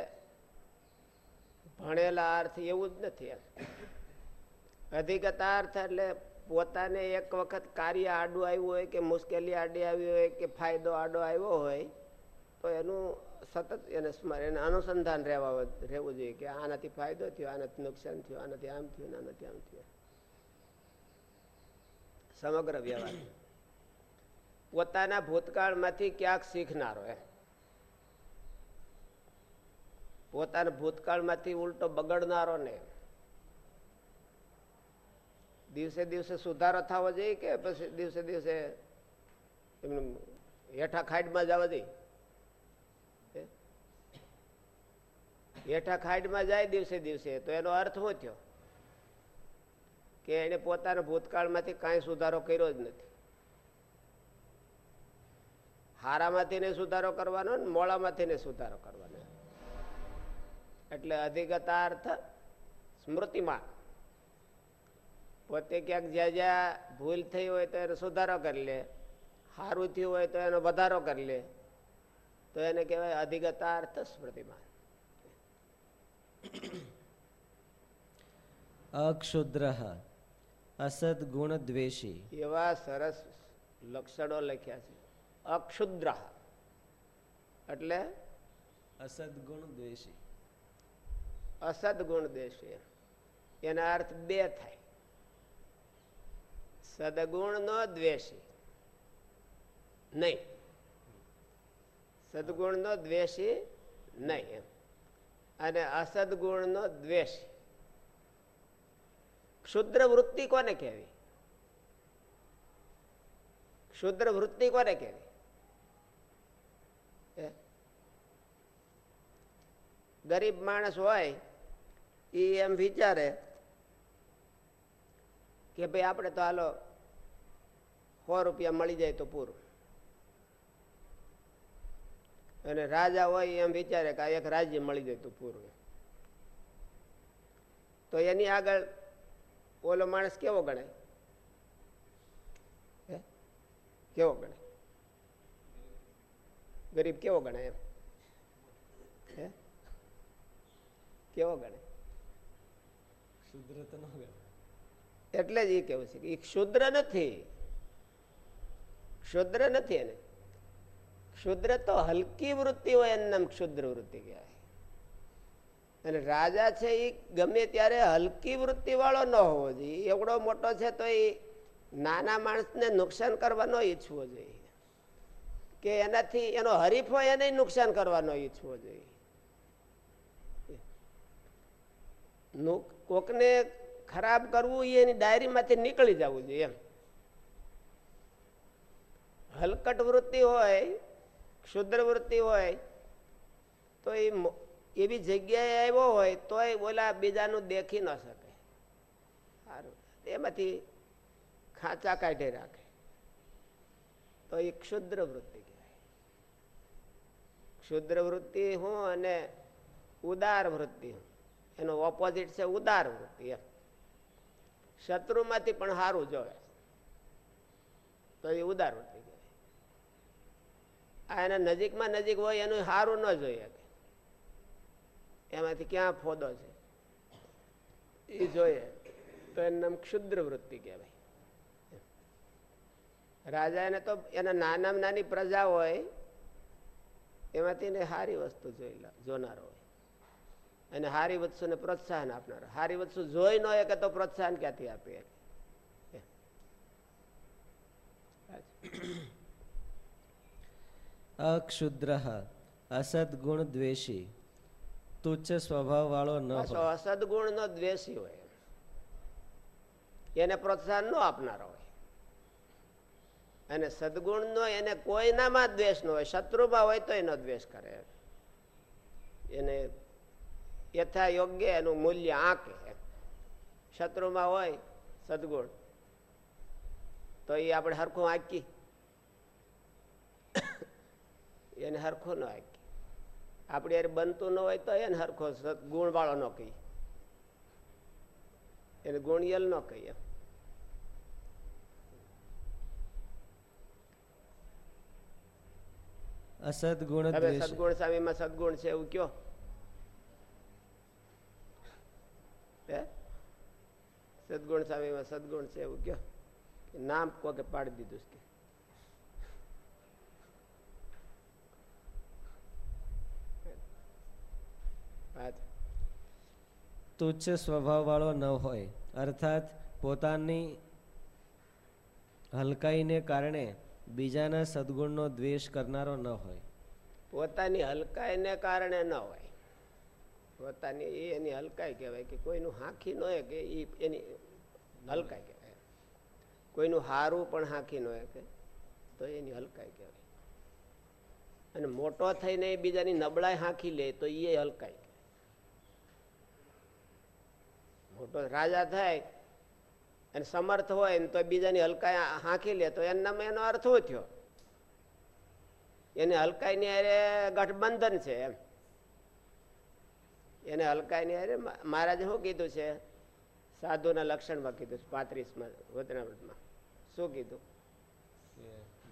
ભણેલા અર્થ એવું જ નથી અધિગત અર્થ એટલે પોતાને એક વખત કાર્ય આડું આવ્યું હોય કે મુશ્કેલી આડી આવી હોય કે ફાયદો આડો આવ્યો હોય, તો એનું સતત એને સ્મરણ એને અનુસંધાન રહેવા રહેવું જોઈએ કે આનાથી ફાયદો થયો આનાથી નુકસાન થયું આનાથી આમ થયું આનાથી આમ થયું. સમગ્ર વ્યવહાર. પોતાના ભૂતકાળમાંથી ક્યાંક શીખનારો એ. પોતાના ભૂતકાળમાંથી ઉલટો બગડનારો ને. દિવસે દિવસે સુધારો થવો જોઈએ કે પછી દિવસે દિવસે એમને હેઠા ખાઈડમાં જવા જોઈએ? હેઠા ખાઈડમાં જાય, દિવસે દિવસે. તો એનો અર્થ શું થયો? કે એને પોતાના ભૂતકાળમાંથી કાંઈ સુધારો કર્યો જ નથી. હારામાંથી ને સુધારો કરવાનો ને મોળામાંથી ને સુધારો કરવાનો. એટલે અધિગતાર્થ સ્મૃતિમાં. પોતે ક્યાંક જ્યાં જ્યાં ભૂલ થઈ હોય તો એનો સુધારો કરી લે. સારું થયું હોય તો એનો વધારો કરી લે. તો એને કહેવાય અધિગતાર્થ સ્મૃતિમાં. અક્ષુદ્ર. અસદગુણ દ્વેષી. એવા સરસ લક્ષણો લખ્યા છે. અક્ષુદ્ર. એટલે? અસદગુણ દ્વેષી. અસદગુણ દ્વેષી. એના અર્થ બે થાય. સદગુણ નો દ્વેષી. નહીં. સદગુણ નો દ્વેષી નહીં અને અસદગુણ નો દ્વેષી. ક્ષુદ્ર વૃત્તિ કોને કહેવી? ક્ષુદ્ર વૃત્તિ કોને કહેવી? ગરીબ માણસ હોય એ એમ વિચારે કે ભાઈ આપણે તો હાલો સો રૂપિયા મળી જાય તો પૂરું. અને રાજા હોય એમ વિચારે કે એક રાજ્ય મળી જાય તો પૂરું તો એની આગળ ઓલો માણસ કેવો ગણાય હે? કેવો ગણાય ગરીબ કેવો ગણાય એમ હે કેવો ગણે શુદ્ર તો ન એટલે જ એ કેવું છે કે એ ક્ષુદ્ર નથી. ક્ષુદ્ર નથી એને. ક્ષુદ્ર તો હલકી વૃત્તિ હોય એનું નામ ક્ષુદ્ર વૃત્તિ કહેવાય. અને રાજા છે એ ગમે ત્યારે હલકી વૃત્તિ વાળો ન હોવો જોઈએ. એવડો મોટો છે તો એ નાના માણસને નુકસાન કરવાનો ઈચ્છવો જોઈએ. કે એનાથી એનો હરીફ હોય એને નુકસાન કરવાનો ઈચ્છવો જોઈએ. કોકને ખરાબ કરવું એની ડાયરીમાંથી નીકળી જવું જોઈએ એમ. હલકટ વૃત્તિ હોય, ક્ષુદ્ર વૃત્તિ હોય, તો એ એવી જગ્યાએ આવ્યો હોય તોય ઓલા બીજાનું દેખી ન શકે. સારું. એમાંથી ખાંચા કાઢી રાખે. તો એ ક્ષુદ્ર વૃત્તિ કહેવાય. ક્ષુદ્ર વૃત્તિ હું અને ઉદાર વૃત્તિ હું. એનો ઓપોઝિટ છે ઉદાર વૃત્તિ એમ. શત્રુમાંથી પણ સારું જોવે. તો એ ઉદાર વૃત્તિ કહેવાય. આ એના નજીકમાં નજીક હોય એનું સારું ન જોઈએ. એમાંથી ક્યાં ફોદો છે? એ જોઈએ. તો એનું નામ ક્ષુદ્ર વૃત્તિ કહેવાય. રાજાને તો એના નાનામાં નાની પ્રજા હોય, એમાંથી એને સારી વસ્તુ જોઈ જોનારો હોય. અને હારી વસ્તુને પ્રોત્સાહન આપનાર. હારી વસ્તુ જોઈ ન કે તો પ્રોત્સાહન ક્યાંથી આપે અક્ષુદ્ર અસદગુણ દ્વેષી. તુચ્છ સ્વભાવ વાળો ન સદગુણ નો દ્વેષી હોય. એને પ્રોત્સાહન ન આપનારો હોય. અને સદગુણ નો એને કોઈનામાં દ્વેષ ન હોય. શત્રુમાં હોય તો એનો દ્વેષ કરે. એને યથા યોગ્ય એનું મૂલ્ય આંકે. શત્રુમાં હોય સદગુણ તો એ આપણે હરખું આંકી એને હરખું ન આંકી આપણે યાર બનતું ન હોય તો એને હરખો ગુણ વાળો ન કહી એને ગુણિયલ ન કહીએ. અસદગુણ હવે સદગુણ સ્વામીમાં સદગુણ છે એવું કયો? સદગુણ સ્વામીમાં સદગુણ છે એવું કયો? નામ કોકે પાડી દીધું છે તુચ્છ સ્વભાવ વાળો ન હોય અર્થાત પોતાની હલકાઈને કારણે બીજાના સદગુણનો દ્વેષ કરનારો ન હોય. પોતાની હલકાઈને કારણે ન હોય. પોતાની એ એની હલકાઈ કહેવાય કે કોઈનું હાંખી ન હોય કે એ એની હલકાઈ કહેવાય. કોઈનું હારું પણ હાંખી ન હોય કે તો એની હલકાઈ કહેવાય. અને મોટો થઈને એ બીજાની નબળાઈ હાંખી લે તો એ હલકાઈ કહેવાય મોટો રાજા થાય અને સમર્થ હોય ને તો બીજાની હલકાઈ હાંકી લે તો એનામાં એનો અર્થ શું થયો? એને હલકાઈની અરે ગઠબંધન છે એમ. એને હલકાઈની અરે મહારાજે શું કીધું છે? સાધુના લક્ષણમાં કીધું છે પાંત્રીસમાં વચનામૃતમાં. શું કીધું?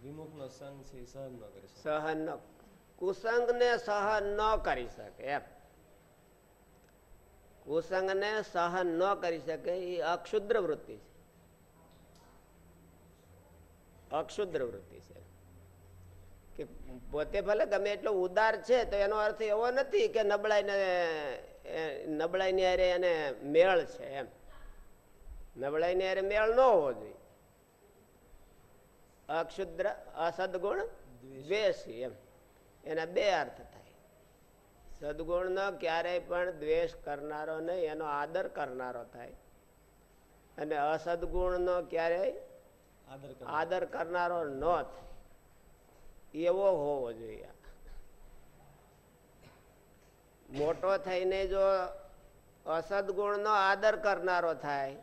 વિમુખનો સંગ છે સહન ન કરી સહન ન સહન ન કરી શકે એમ. કુસંગને સહન ન કરી શકે, એ અક્ષુદ્ર વૃત્તિ છે. અક્ષુદ્ર વૃત્તિ છે. કે પોતે ભલે ગમે એટલો ઉદાર છે, તો એનો અર્થ એવો નથી કે નબળાઈને નબળાઈની હારે એને મેળ છે એમ. નબળાઈની અરે મેળ ન હોવો જોઈએ. અક્ષુદ્ર અસદગુણ દ્વેષી એમ. એના બે અર્થ સદગુણનો ક્યારેય પણ દ્વેષ કરનારો નહીં એનો આદર કરનારો થાય. અને અસદગુણનો ક્યારેય આદર કરનારો. ન થાય. એવો હોવો જોઈએ. મોટો થઈને જો અસદગુણનો આદર કરનારો થાય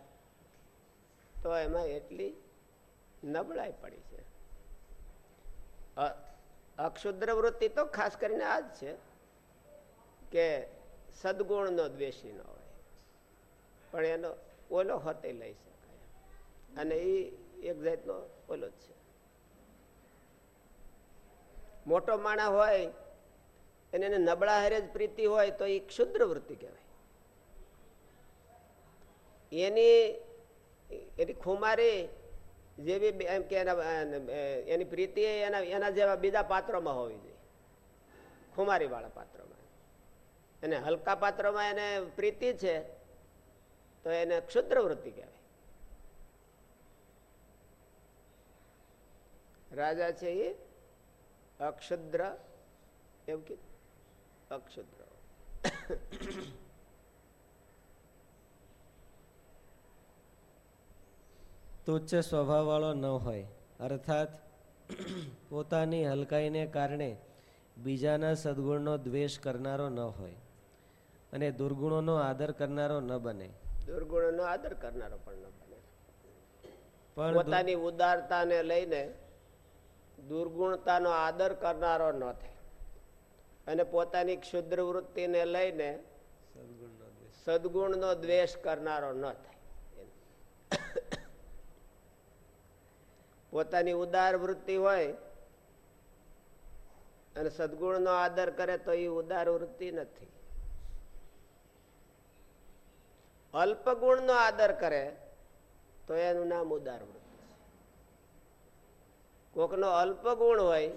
તો એમાં એટલી નબળાઈ પડી છે. અક્ષુદ્ર વૃત્તિ તો ખાસ કરીને આ જ છે. કે સદગુણનો દ્વેષી ન હોય. પણ એનો ઓલો હોતે લઈ શકાય. અને એ એક જાતનો ઓલો જ છે. મોટો માણા હોય અને એને નબળા હારે જ પ્રીતિ હોય, તો એ ક્ષુદ્ર વૃત્તિ કહેવાય. એની એની ખુમારી જેવી એમ કે એની પ્રીતિ એના એના જેવા બીજા પાત્રોમાં હોવી જોઈએ. ખુમારીવાળા પાત્રોમાં. અને હલકા પાત્રમાં એને પ્રીતિ છે, તો એને ક્ષુદ્ર વૃત્તિ કહેવાય. રાજા છે એ અક્ષુદ્ર, એવું કીધું અક્ષુદ્ર. તુચ્છ સ્વભાવવાળો ન હોય, અર્થાત પોતાની હલકાઈને કારણે બીજાના સદગુણનો દ્વેષ કરનારો ન હોય. અને દુર્ગુણોનો આદર કરનારો ન બને. દુર્ગુણોનો આદર કરનારો પણ ન બને. પણ પોતાની ઉદારતાને લઈને દુર્ગુણતાનો આદર કરનારો ન થાય. અને પોતાની ક્ષુદ્ર વૃત્તિને લઈને દ્વેષ સદગુણનો દ્વેષ કરનારો ન થાય. પોતાની ઉદાર વૃત્તિ હોય અને સદગુણનો આદર કરે તો એ ઉદાર વૃત્તિ નથી. અલ્પ ગુણનો આદર કરે, તો એનું નામ ઉદાર વૃત્તિ કોકનો અલ્પ ગુણ હોય,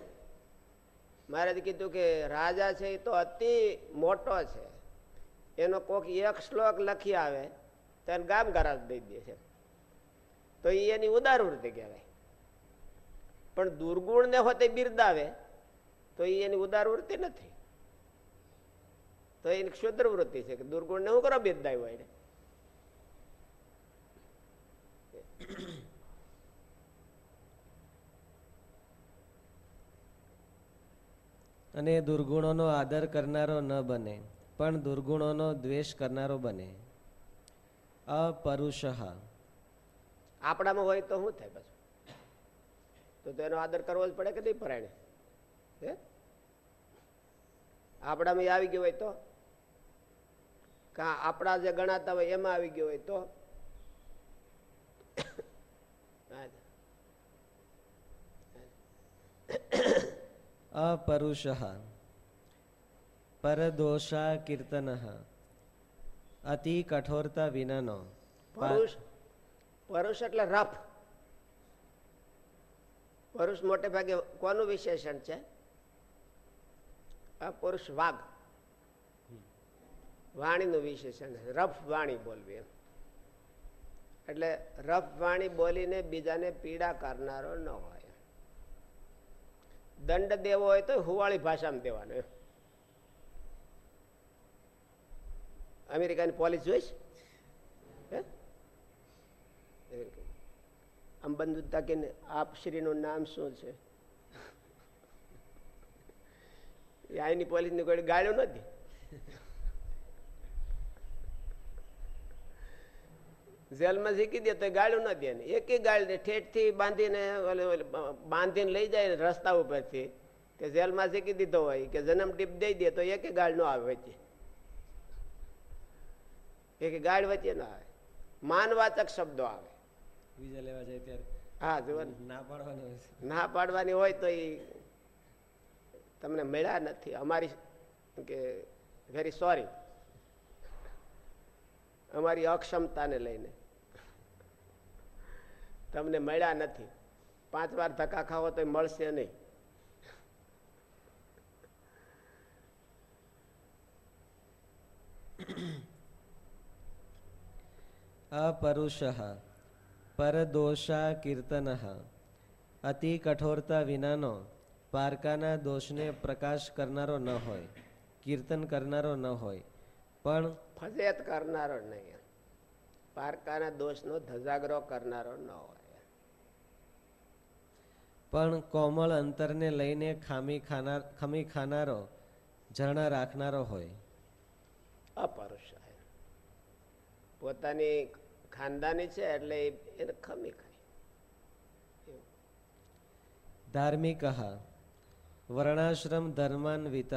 મારે કીધું કે રાજા છે એ તો અતિ મોટો છે. એનો કોક એક શ્લોક લખી આવે, તો એને ગામ ગરાજ દઈ દે છે. તો એ એની ઉદાર વૃત્તિ કહેવાય. પણ દુર્ગુણ ને હોતે બિરદાવે, તો એ એની ઉદાર વૃત્તિ નથી. તો એની ક્ષુદ્ર વૃત્તિ છે કે દુર્ગુણ ને હું કરો બિરદાવ્યો એને? અને દુર્ગુણોનો આદર કરનારો ન બને, પણ દુર્ગુણોનો દ્વેષ કરનારો બને. અપરુષ આપણામાં હોય તો શું થાય પાછું? તો તેનો આદર કરવો જ પડે કે નહીં પરાયણે? હે? આપણામાં આવી ગયો હોય તો? કા આપણા જે ગણાતા હોય એમાં આવી ગયો હોય તો? અપરુષ પરદોષા કીર્તન અતિ કઠોરતા વિનાનો પરુષ પરુષ એટલે રફ। પરુષ મોટે ભાગે કોનું વિશેષણ છે? અપુરુષ પુરુષ વાઘ. વાણીનું વિશેષણ રફ વાણી બોલવી એમ. એટલે રફ વાણી બોલીને બીજાને પીડા કરનારો ન હોય. દંડ દેવો હોય તો હુવાળી ભાષામાં દેવાનો અમેરિકાની પોલીસ જોઈશ? આમ બંધુ તાકીને આપ શ્રીનું નામ શું છે? અહીંની પોલીસની કોઈ ગાળ્યો નથી જેલમાં શીખી દે તો ગાળું ન દે ને. એકે ગાળ ઠેઠથી બાંધીને બાંધીને લઈ જાય ને રસ્તા ઉપરથી. કે જેલમાં શીખી દીધો હોય કે જન્મ ટીપ દઈ દે તો એકે ગાળ ન આવે વચ્ચે. એકે ગાળ વચ્ચે ન આવે. માનવાચક શબ્દો આવે. બીજા લેવા જાય ત્યારે. હા જુઓ ના. પાડવાની ના પાડવાની હોય તો એ તમને મળ્યા નથી. અમારી કે વેરી સોરી અમારી અક્ષમતાને લઈને. તમને મળ્યા નથી. પાંચ વાર ધક્કા ખાવો તો મળશે નહીં. અપરુષ પરદોષા કીર્તન અતિ કઠોરતા વિનાનો પારકાના દોષને પ્રકાશ કરનારો ન હોય, કીર્તન કરનારો ન હોય પણ ફજેત કરનારો નહીં. પારકાના દોષનો ધજાગરો કરનારો ન હોય. પણ કોમળ અંતરને લઈને ખામી ખાનાર ખમી ખાનારો ઝરણા રાખનારો હોય. અપરુષ પોતાની ખાનદાની છે એટલે એને ખમી ખાય. ધાર્મિક વર્ણાશ્રમ ધર્માન્વિત.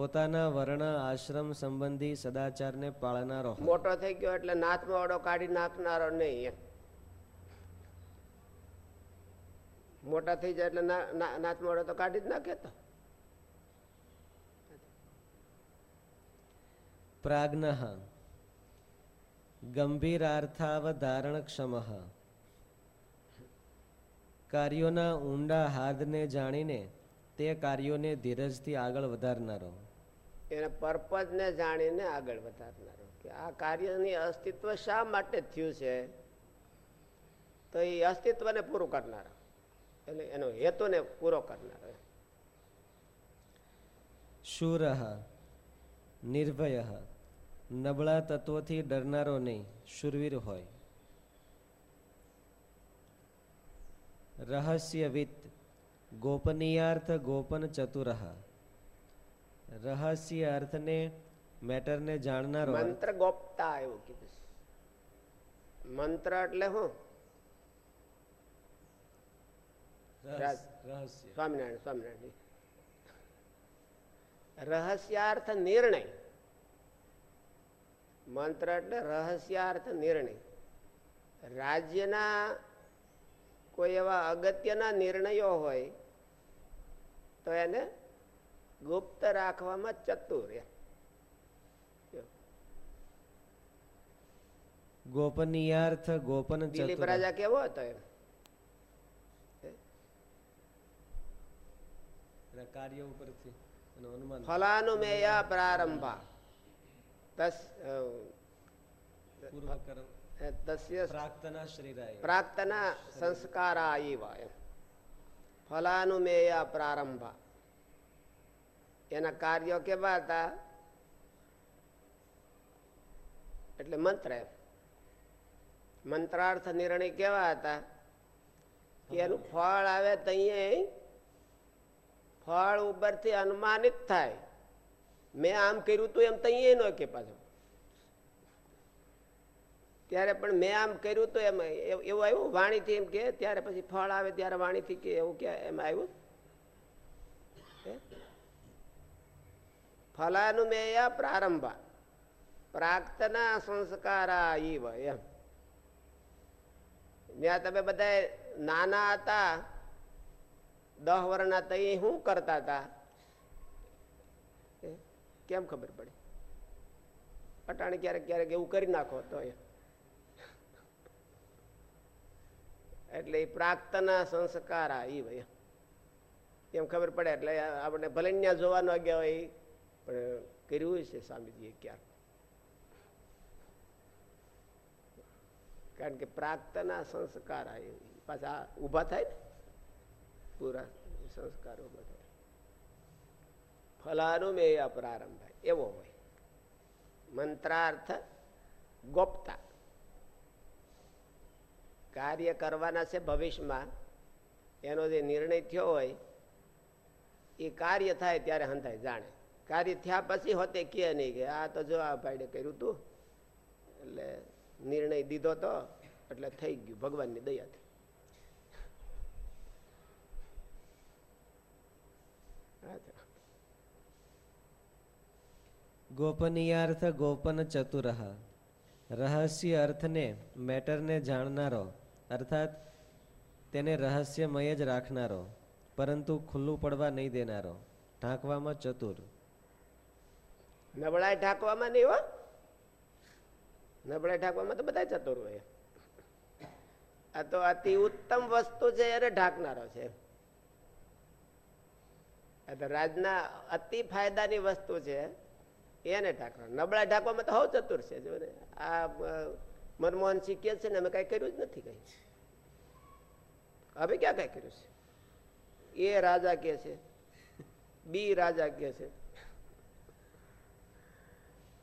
પોતાના વર્ણ આશ્રમ સંબંધી સદાચારને પાળનારો. મોટો થઈ ગયો એટલે નાથમાં ઓડો કાઢી નાખનારો નહીં મોટા થઈ જાય એટલે નાથમાં ઓડો તો કાઢી જ નાખે તો. પ્રાજ્ઞ ગંભીરાર્થાવધારણક્ષમ કાર્યોના ઊંડા હાદને જાણીને તે કાર્યોને ધીરજથી આગળ વધારનારો. એને પર્પઝને જાણીને આગળ વધારનારો કે આ કાર્યની અસ્તિત્વ શા માટે થયું છે? તો એ અસ્તિત્વને પૂરું કરનારો. એટલે એનો હેતુને પૂરો કરનારો શૂર, નિર્ભય, નબળા તત્વોથી ડરનારો નહીં, શૂરવીર હોય. રહસ્યવિત, ગોપનીયાર્થ ગોપન ચતુર. રહસ્ય અર્થને મેટરને જાણનારો મંત્ર ગોપતા એવું કીધું મંત્ર એટલે હું? સ્વામિનારાયણ સ્વામિનારાયણ. રહસ્યાર્થ નિર્ણય. મંત્ર એટલે રહસ્યાર્થ નિર્ણય. રાજ્યના કોઈ એવા અગત્યના નિર્ણયો હોય તો એને ગુપ્ત રાખવામાં ચતુર એમ. ગોપનીયાર્થ ગોપન દિલીપ ચતુર રાજા કેવો હતો એમ એના કાર્ય ઉપરથી એનું અનુમાન ફલાનુમેયા પ્રારંભા તસ અ, પૂર્વકર્મ તસ્ય પ્રાક્તના શ્રીરાય પ્રાક્તના સંસ્કારા એવ એમ ફલાનુમેયા પ્રારંભા એના કાર્યો કેવા હતા એટલે મંત્ર મંત્રાર્થ નિર્ણય કેવા હતા એનું ફળ આવે તઈએ ફળ ઉપરથી અનુમાનિત થાય. મેં આમ કર્યું તું એમ તઈએ ન કે પાછું. ત્યારે પણ મેં આમ કર્યું તો એમ એવું આવ્યું? વાણીથી એમ કે, ત્યારે પછી ફળ આવે ત્યારે વાણીથી કે એવું કે એમ આવ્યું? ફલાનુમેયા પ્રારંભા પ્રાક્તના સંસ્કારા ઈવ એમ ત્યાં તમે બધા નાના હતા દહ વર્ષના તઈ શું કરતા હતા કેમ ખબર પડે અટાણે ક્યારેક ક્યારેક એવું કરી નાખો તો એટલે એ પ્રાક્તના સંસ્કાર આ ઈ ભાઈ એમ ખબર પડે એટલે આપણે ભલે જોવાનો ગયા હોય પણ કર્યું છે સ્વામીજીએ ક્યાંક. કારણ કે પ્રાક્તના સંસ્કાર પાછા ઊભા થાય ને? પૂરા સંસ્કાર થાય. ફલાનુમેય પ્રારંભ એવો હોય. મંત્રાર્થ ગોપતા. કાર્ય કરવાના છે ભવિષ્યમાં. એનો જે નિર્ણય થયો હોય, એ કાર્ય થાય ત્યારે હંધાય, જાણે. કાર્ય થયા પછી હોતે કે નહીં કે આ તો જો આ ભાઈને કર્યું તું. એટલે નિર્ણય દીધો તો એટલે થઈ ગયું, ભગવાનની દયાથી. ગોપનીયાર્થ ગોપન ચતુર. રહસ્ય અર્થને, મેટરને જાણનારો, અર્થાત તેને રહસ્યમય જ રાખનારો, પરંતુ ખુલ્લું પડવા નહીં દેનારો, ઢાંકવામાં ચતુર. નબળાઈ ઢાંકવામાં નહીં હો. નબળાઈ ઢાંકવામાં તો બધા ચતુર હોય આ તો અતિ ઉત્તમ વસ્તુ છે, એને ઢાંકનારો છે. રાજના અતિ ફાયદાની વસ્તુ છે, એને ઢાંકનારો. નબળા ઢાંકવામાં તો હવ ચતુર છે જો ને. આ મનમોહનસિંહ કે છે ને, અમે કઈ કર્યું જ નથી કઈ. હવે ક્યાં કઈ કર્યું છે? એ રાજા કે છે, બી રાજા કે છે.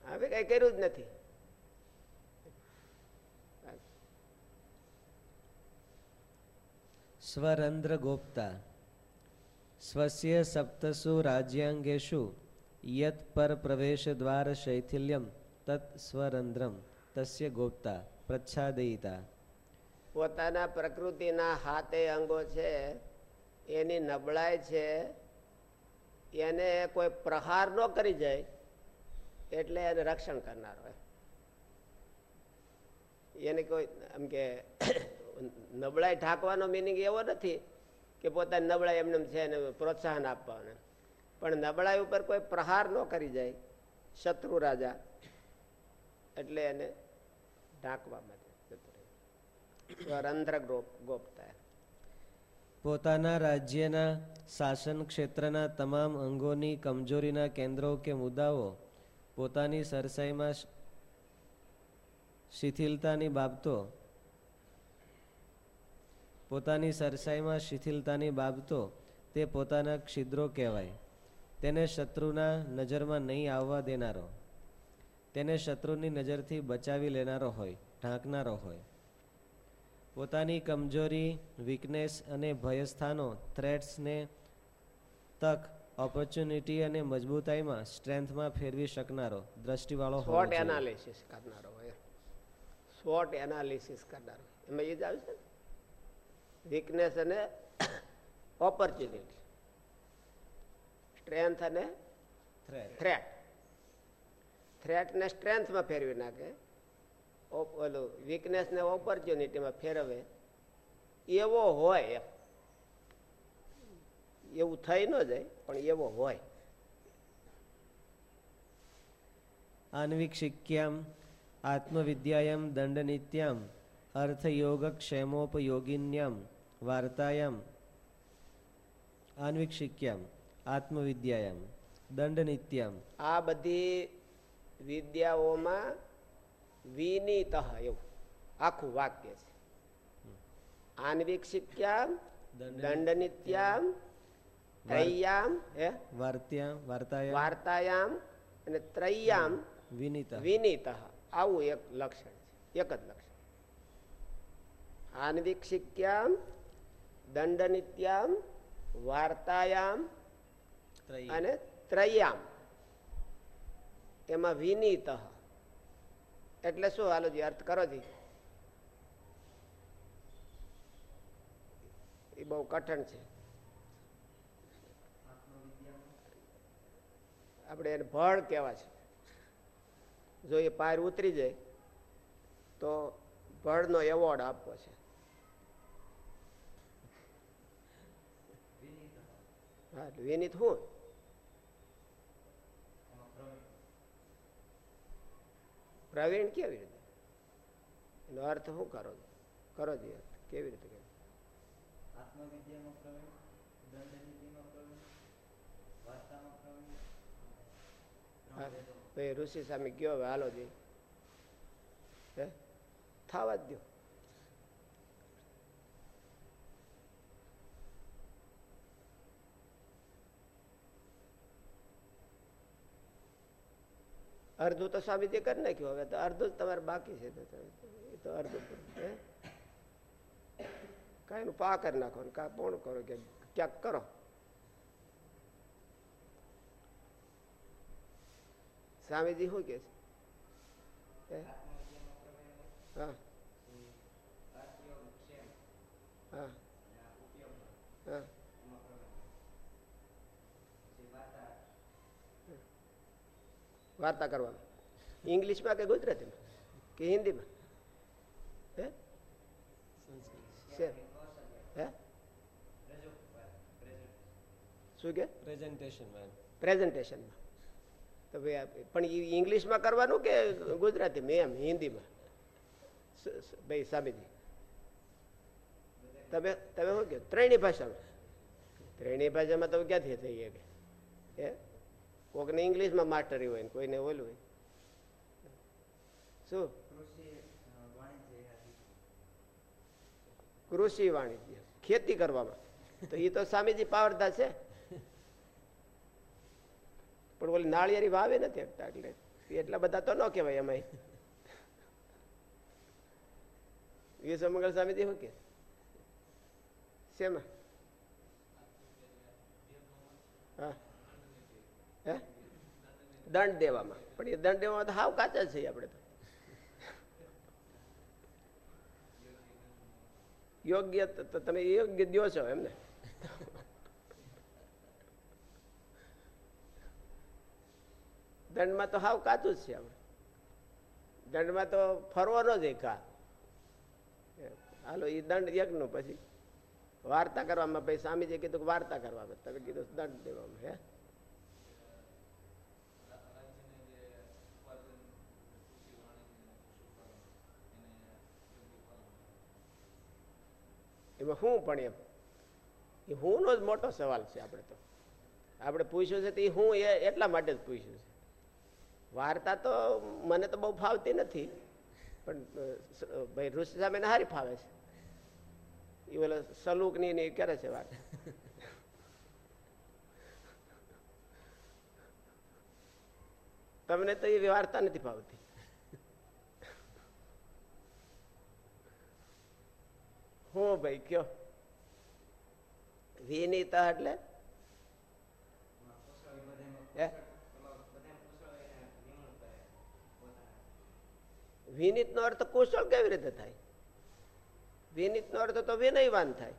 હવે કઈ કર્યું જ નથી. સ્વરંદ્ર ગોપ્તા સ્વસ્ય સપ્તસુ રાજ્યાંગેશુ યત પર પ્રવેશ દ્વાર શૈથિલ્યમ તત સ્વરંદ્રમ તસ્ય ગોપ્તા પ્રચ્છાદયિતા. પોતાના પ્રકૃતિના હાથે અંગો છે એની નબળાઈ છે એને કોઈ પ્રહાર ન કરી જાય. એટલે એને રક્ષણ કરનાર હોય એને કોઈ એમ કે, નબળાઈ ઢાંકવાનો મિનિંગ એવો નથી કે પોતાની નબળાઈ એમને છે એને પ્રોત્સાહન આપવાનું પણ નબળાઈ ઉપર કોઈ પ્રહાર ન કરી જાય શત્રુ રાજા, એટલે એને ઢાંકવા માટે રંધ્ર ગોપતા પોતાના રાજ્યના શાસન ક્ષેત્રના તમામ અંગોની કમજોરીના કેન્દ્રો કે મુદ્દાઓ પોતાની સરસાઈમાં શિથિલતાની બાબતો, પોતાની સરસાઈમાં શિથિલતાની બાબતો તે પોતાના છિદ્રો કહેવાય. તેને શત્રુના નજરમાં નહીં આવવા દેનારો. તેને શત્રુની નજરથી બચાવી લેનારો હોય, ઢાંકનારો હોય. પોતાની કમજોરી વીકનેસ અને ભયસ્થાનો થ્રેટ્સને તક ઓપોર્ચ્યુનિટી અને મજબૂતાઈમાં સ્ટ્રેન્થમાં ફેરવી શકનારો દ્રષ્ટિવાળો શોર્ટ એનાલિસિસ કરનારો હોય. શોર્ટ એનાલિસિસ કરનારો. એમાં એ જ આવે છે વીકનેસ અને ઓપોર્ચ્યુનિટી સ્ટ્રેન્થ અને થ્રેટ થ્રેટને સ્ટ્રેન્થમાં ફેરવી નાખે. ઓલું વીકનેસને ઓપોર્ચ્યુનિટીમાં ફેરવે. એવો હોય એવું થઈ ન જાય. પણ એવો હોય. આન્વિક્ષિક્યામ આત્મવિદ્યાયામ દંડનિત્યામ અર્થયોગક્ષેમોપયોગિન્યામ વાર્તાયામ. આન્વિક્ષિક્યામ આત્મવિદ્યાયામ દંડનિત્યામ. આ બધી વિદ્યાઓમાં વિનીત એવું. આખું વાક્ય છે. આન્વિક્ષિક્યામ દંડનિત્યામ ત્રય્યામ હે વાર્ત્યા વાર્તાયામ વાર્તાયામ અને ત્રૈયામ વિનિત વિનીત આવું એક લક્ષણ છે એક જ લક્ષણ આન્વિક્ષિક્યામ દંડનિત્યામ વાર્તાયામ અને ત્રયામ એમાં વિનીત એટલે શું હાલો જી અર્થ કરો જી એ બહુ કઠણ છે આપણે એને ભળ કહેવા છે. જો એ પાર ઉતરી જાય, તો ભળનો એવોર્ડ આપવો છે. હા વિનીત હું? પ્રવીણ કેવી રીતે? એનો અર્થ શું કરો? કરો જે, કેવી રીતે ભાઈ ઋષિ સામે ગયો હવે હાલો જઈ હે? થાવા જ દો અડધું તો સ્વામીજી કરી નાખ્યું હવે તો અડધું જ તમારે બાકી છે તો એ તો અડધું તો, હે? કાંઈ પા કરી નાખો ને કાં પોણ કરો કે ક્યાંક કરો. સ્વામીજી શું કે છે હે? હા હા હા વાર્તા કરવાનું ઇંગ્લિશમાં કે ગુજરાતીમાં કે હિન્દીમાં હે છે હે શું કે પ્રેઝન્ટેશનમાં પ્રેઝન્ટેશનમાં પણ ઇંગ્લિશમાં કરવાનું કે ગુજરાતીમાં એમ હિન્દીમાં. ભાઈ સ્વામીજી તમે તમે શું કહો? ત્રણેય ભાષામાં. ત્રણેય ભાષામાં તમે ક્યાંથી થઈ શકે? હે? કોકને ઇંગ્લિશમાં માસ્ટરી હોય ને કોઈને ઓલું હોય. શું? કૃષિ વાણિજ્ય. ખેતી કરવામાં. તો એ તો સ્વામીજી પાવરતા છે. પણ ઓલી નાળિયેરી વાવે નથી એટલે એટલા બધા તો ન કહેવાય એમાં વિશ્વમંગળ સ્વામીજી શું કે શેમાં? હા. હે? દંડ દેવામાં. પણ એ દંડ દેવામાં તો હાવ કાચા છીએ આપણે તો. યોગ્ય તમે યોગ્ય દો છો એમને. દંડમાં તો હાવ કાચું જ છે આપણે દંડમાં તો ફરવાનો જ એકા હાલો. એ દંડ યજ્ઞ પછી. વાર્તા કરવામાં પછી સ્વામીજી કીધું કે વાર્તા કરવામાં તમે કીધું દંડ દેવામાં હે? એમાં હું પણ એમ. એ હુંનો જ મોટો સવાલ છે આપણે તો. આપણે પૂછ્યું છે તો એ હું એટલા માટે જ પૂછ્યું છે. વાર્તા તો મને તો બહુ ફાવતી નથી, પણ ભાઈ ઋષિ સામે હારી ફાવે છે. એ ઓલા સલુકની ને કરે છે વાત. તમને તો એ વાર્તા નથી ફાવતી. હું ભાઈ કયો? વિનીતા એટલે? વિનીત નો અર્થ કુશળ કેવી રીતે થાય વિનીત નો અર્થ તો વિનયવાન થાય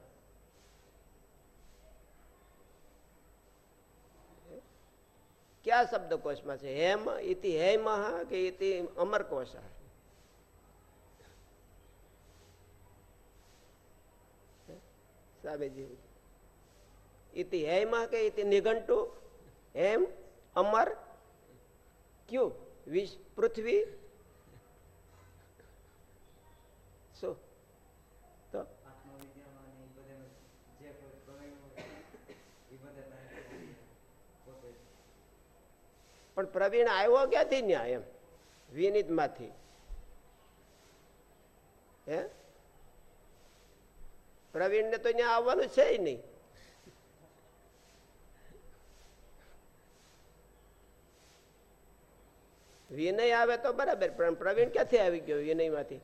ક્યાં શબ્દકોશમાં છે હેમ ઇતિ હેમ કે ઇતિ અમરકોશ સાબેજી ઇતિ હેમ કે ઇતિ નિઘંટુ હેમ અમર ક્યુ વિશ પૃથ્વી શું તો પણ પ્રવીણ આવ્યો ક્યાંથી ન્યા એમ? વિનીતમાંથી હે? પ્રવીણ ને તો ત્યાં આવવાનું છે નહીં. વિનય આવે તો બરાબર, પણ પ્રવીણ ક્યાંથી આવી ગયો વિનયમાંથી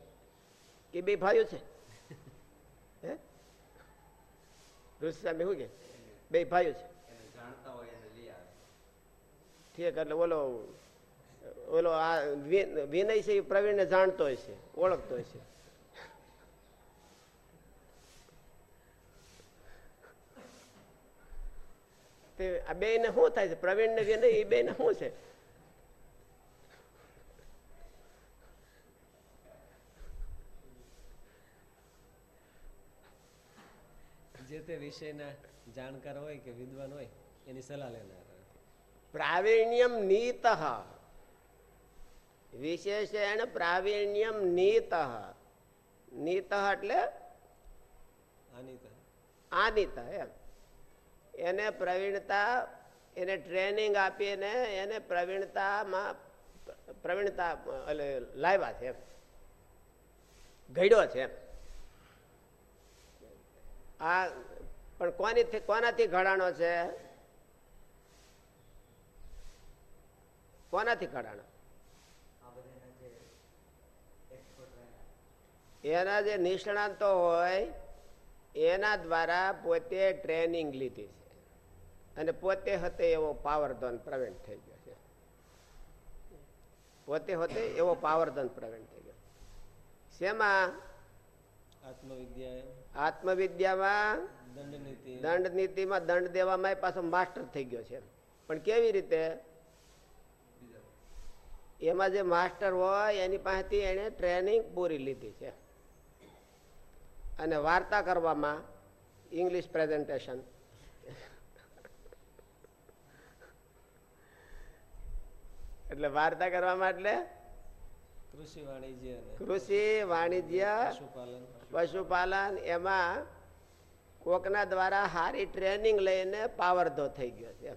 કે બે ભાઈઓ છે? હે? ઋષિ સામે શું કે? બે ભાઈઓ છે. ઠીક, એટલે ઓલો ઓલો આ વિનય છે એ પ્રવીણને જાણતો છે ઓળખતો છે તે આ બે ને શું થાય છે? પ્રવીણ ને વિનય, એ બે ને શું છે? જે તે વિષયના જાણકાર હોય કે વિદ્વાન હોય, એની સલાહ લેનાર. પ્રાવીણ્યમ નીત. વિશેષણ પ્રાવીણ્યમ નીત. નીત એટલે આની આનીત એમ. એને પ્રવીણતા એને ટ્રેનિંગ આપીને એને પ્રવીણતામાં પ્રવીણતા એટલે લાવ્યા છે ઘડ્યો છે આ પણ કોની કોનાથી ઘડાણો છે? કોનાથી ઘડાણો એના જે નિષ્ણાંતો હોય એના દ્વારા પોતે ટ્રેનિંગ લીધી છે. અને પોતે હતે એવો પાવરધન પ્રવીણ થઈ ગયો છે. પોતે હોતે એવો પાવરધન પ્રવીણ થઈ ગયો. શેમાં? આત્મવિદ્યા આત્મવિદ્યામાં દંડ નીતિમાં દંડ દેવામાં પાછો માસ્ટર થઈ ગયો છે. પણ કેવી રીતે? એમાં જે માસ્ટર હોય એની પાસેથી એને ટ્રેનિંગ પૂરી લીધી છે. અને વાર્તા કરવામાં ઇંગ્લિશ પ્રેઝન્ટેશન એટલે વાર્તા કરવામાં એટલે? કૃષિ વાણિજ્ય કૃષિ વાણિજ્ય પશુપાલન. પશુપાલન એમાં કોકના દ્વારા સારી ટ્રેનિંગ લઈને પાવરધો થઈ ગયો છે.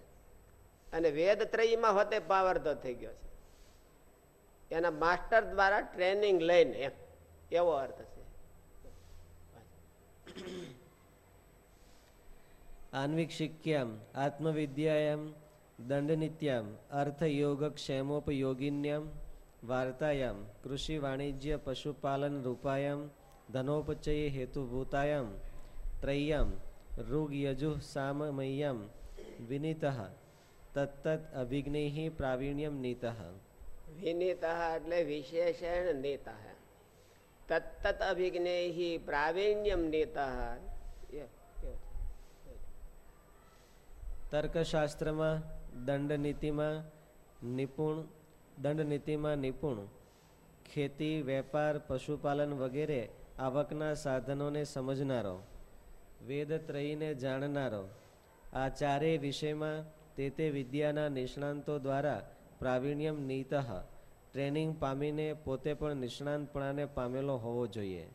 અને વેદ ત્રયમાં હોતે પાવરધો થઈ ગયો છે. એના માસ્ટર દ્વારા ટ્રેનિંગ લઈને એમ. એવો અર્થ છે. આન્વિક્ષિક્યામ આત્મવિદ્યાયામ, દંડનિત્યામ અર્થયોગક્ષેમોપયોગિન્યામ વાર્તાયામ, કૃષિ વાણિજ્ય પશુપાલન રૂપાયામ, ધનોપચય હેતુભૂતાયામ ત્રય્યામ ઋગ યજુઃ સામમય્યામ, વિનિત અભિજ્ઞૈ પ્રાવીણ્યમ નીતઃ. વિનીત એટલે વિશેષણ નીત તત્તત અભિજ્ઞેહી પ્રાવીણ્યમ નેતા તર્કશાસ્ત્રમાં દંડનીતિમાં નિપુણ દંડનીતિમાં નિપુણ, ખેતી, વેપાર, પશુપાલન વગેરે આવકના સાધનોને સમજનારો, વેદ ત્રયીને જાણનારો આ ચારેય વિષયમાં તે તે વિદ્યાના નિષ્ણાંતો દ્વારા પ્રાવીણ્યમ નીતઃ. ટ્રેનિંગ પામીને પોતે પણ નિષ્ણાંતપણાને પામેલો હોવો જોઈએ.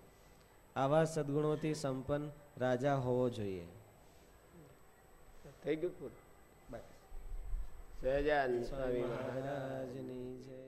આવા સદગુણોથી સંપન્ન રાજા હોવો જોઈએ. થઈ ગયું પૂરું? સ્વામી મહારાજની જય.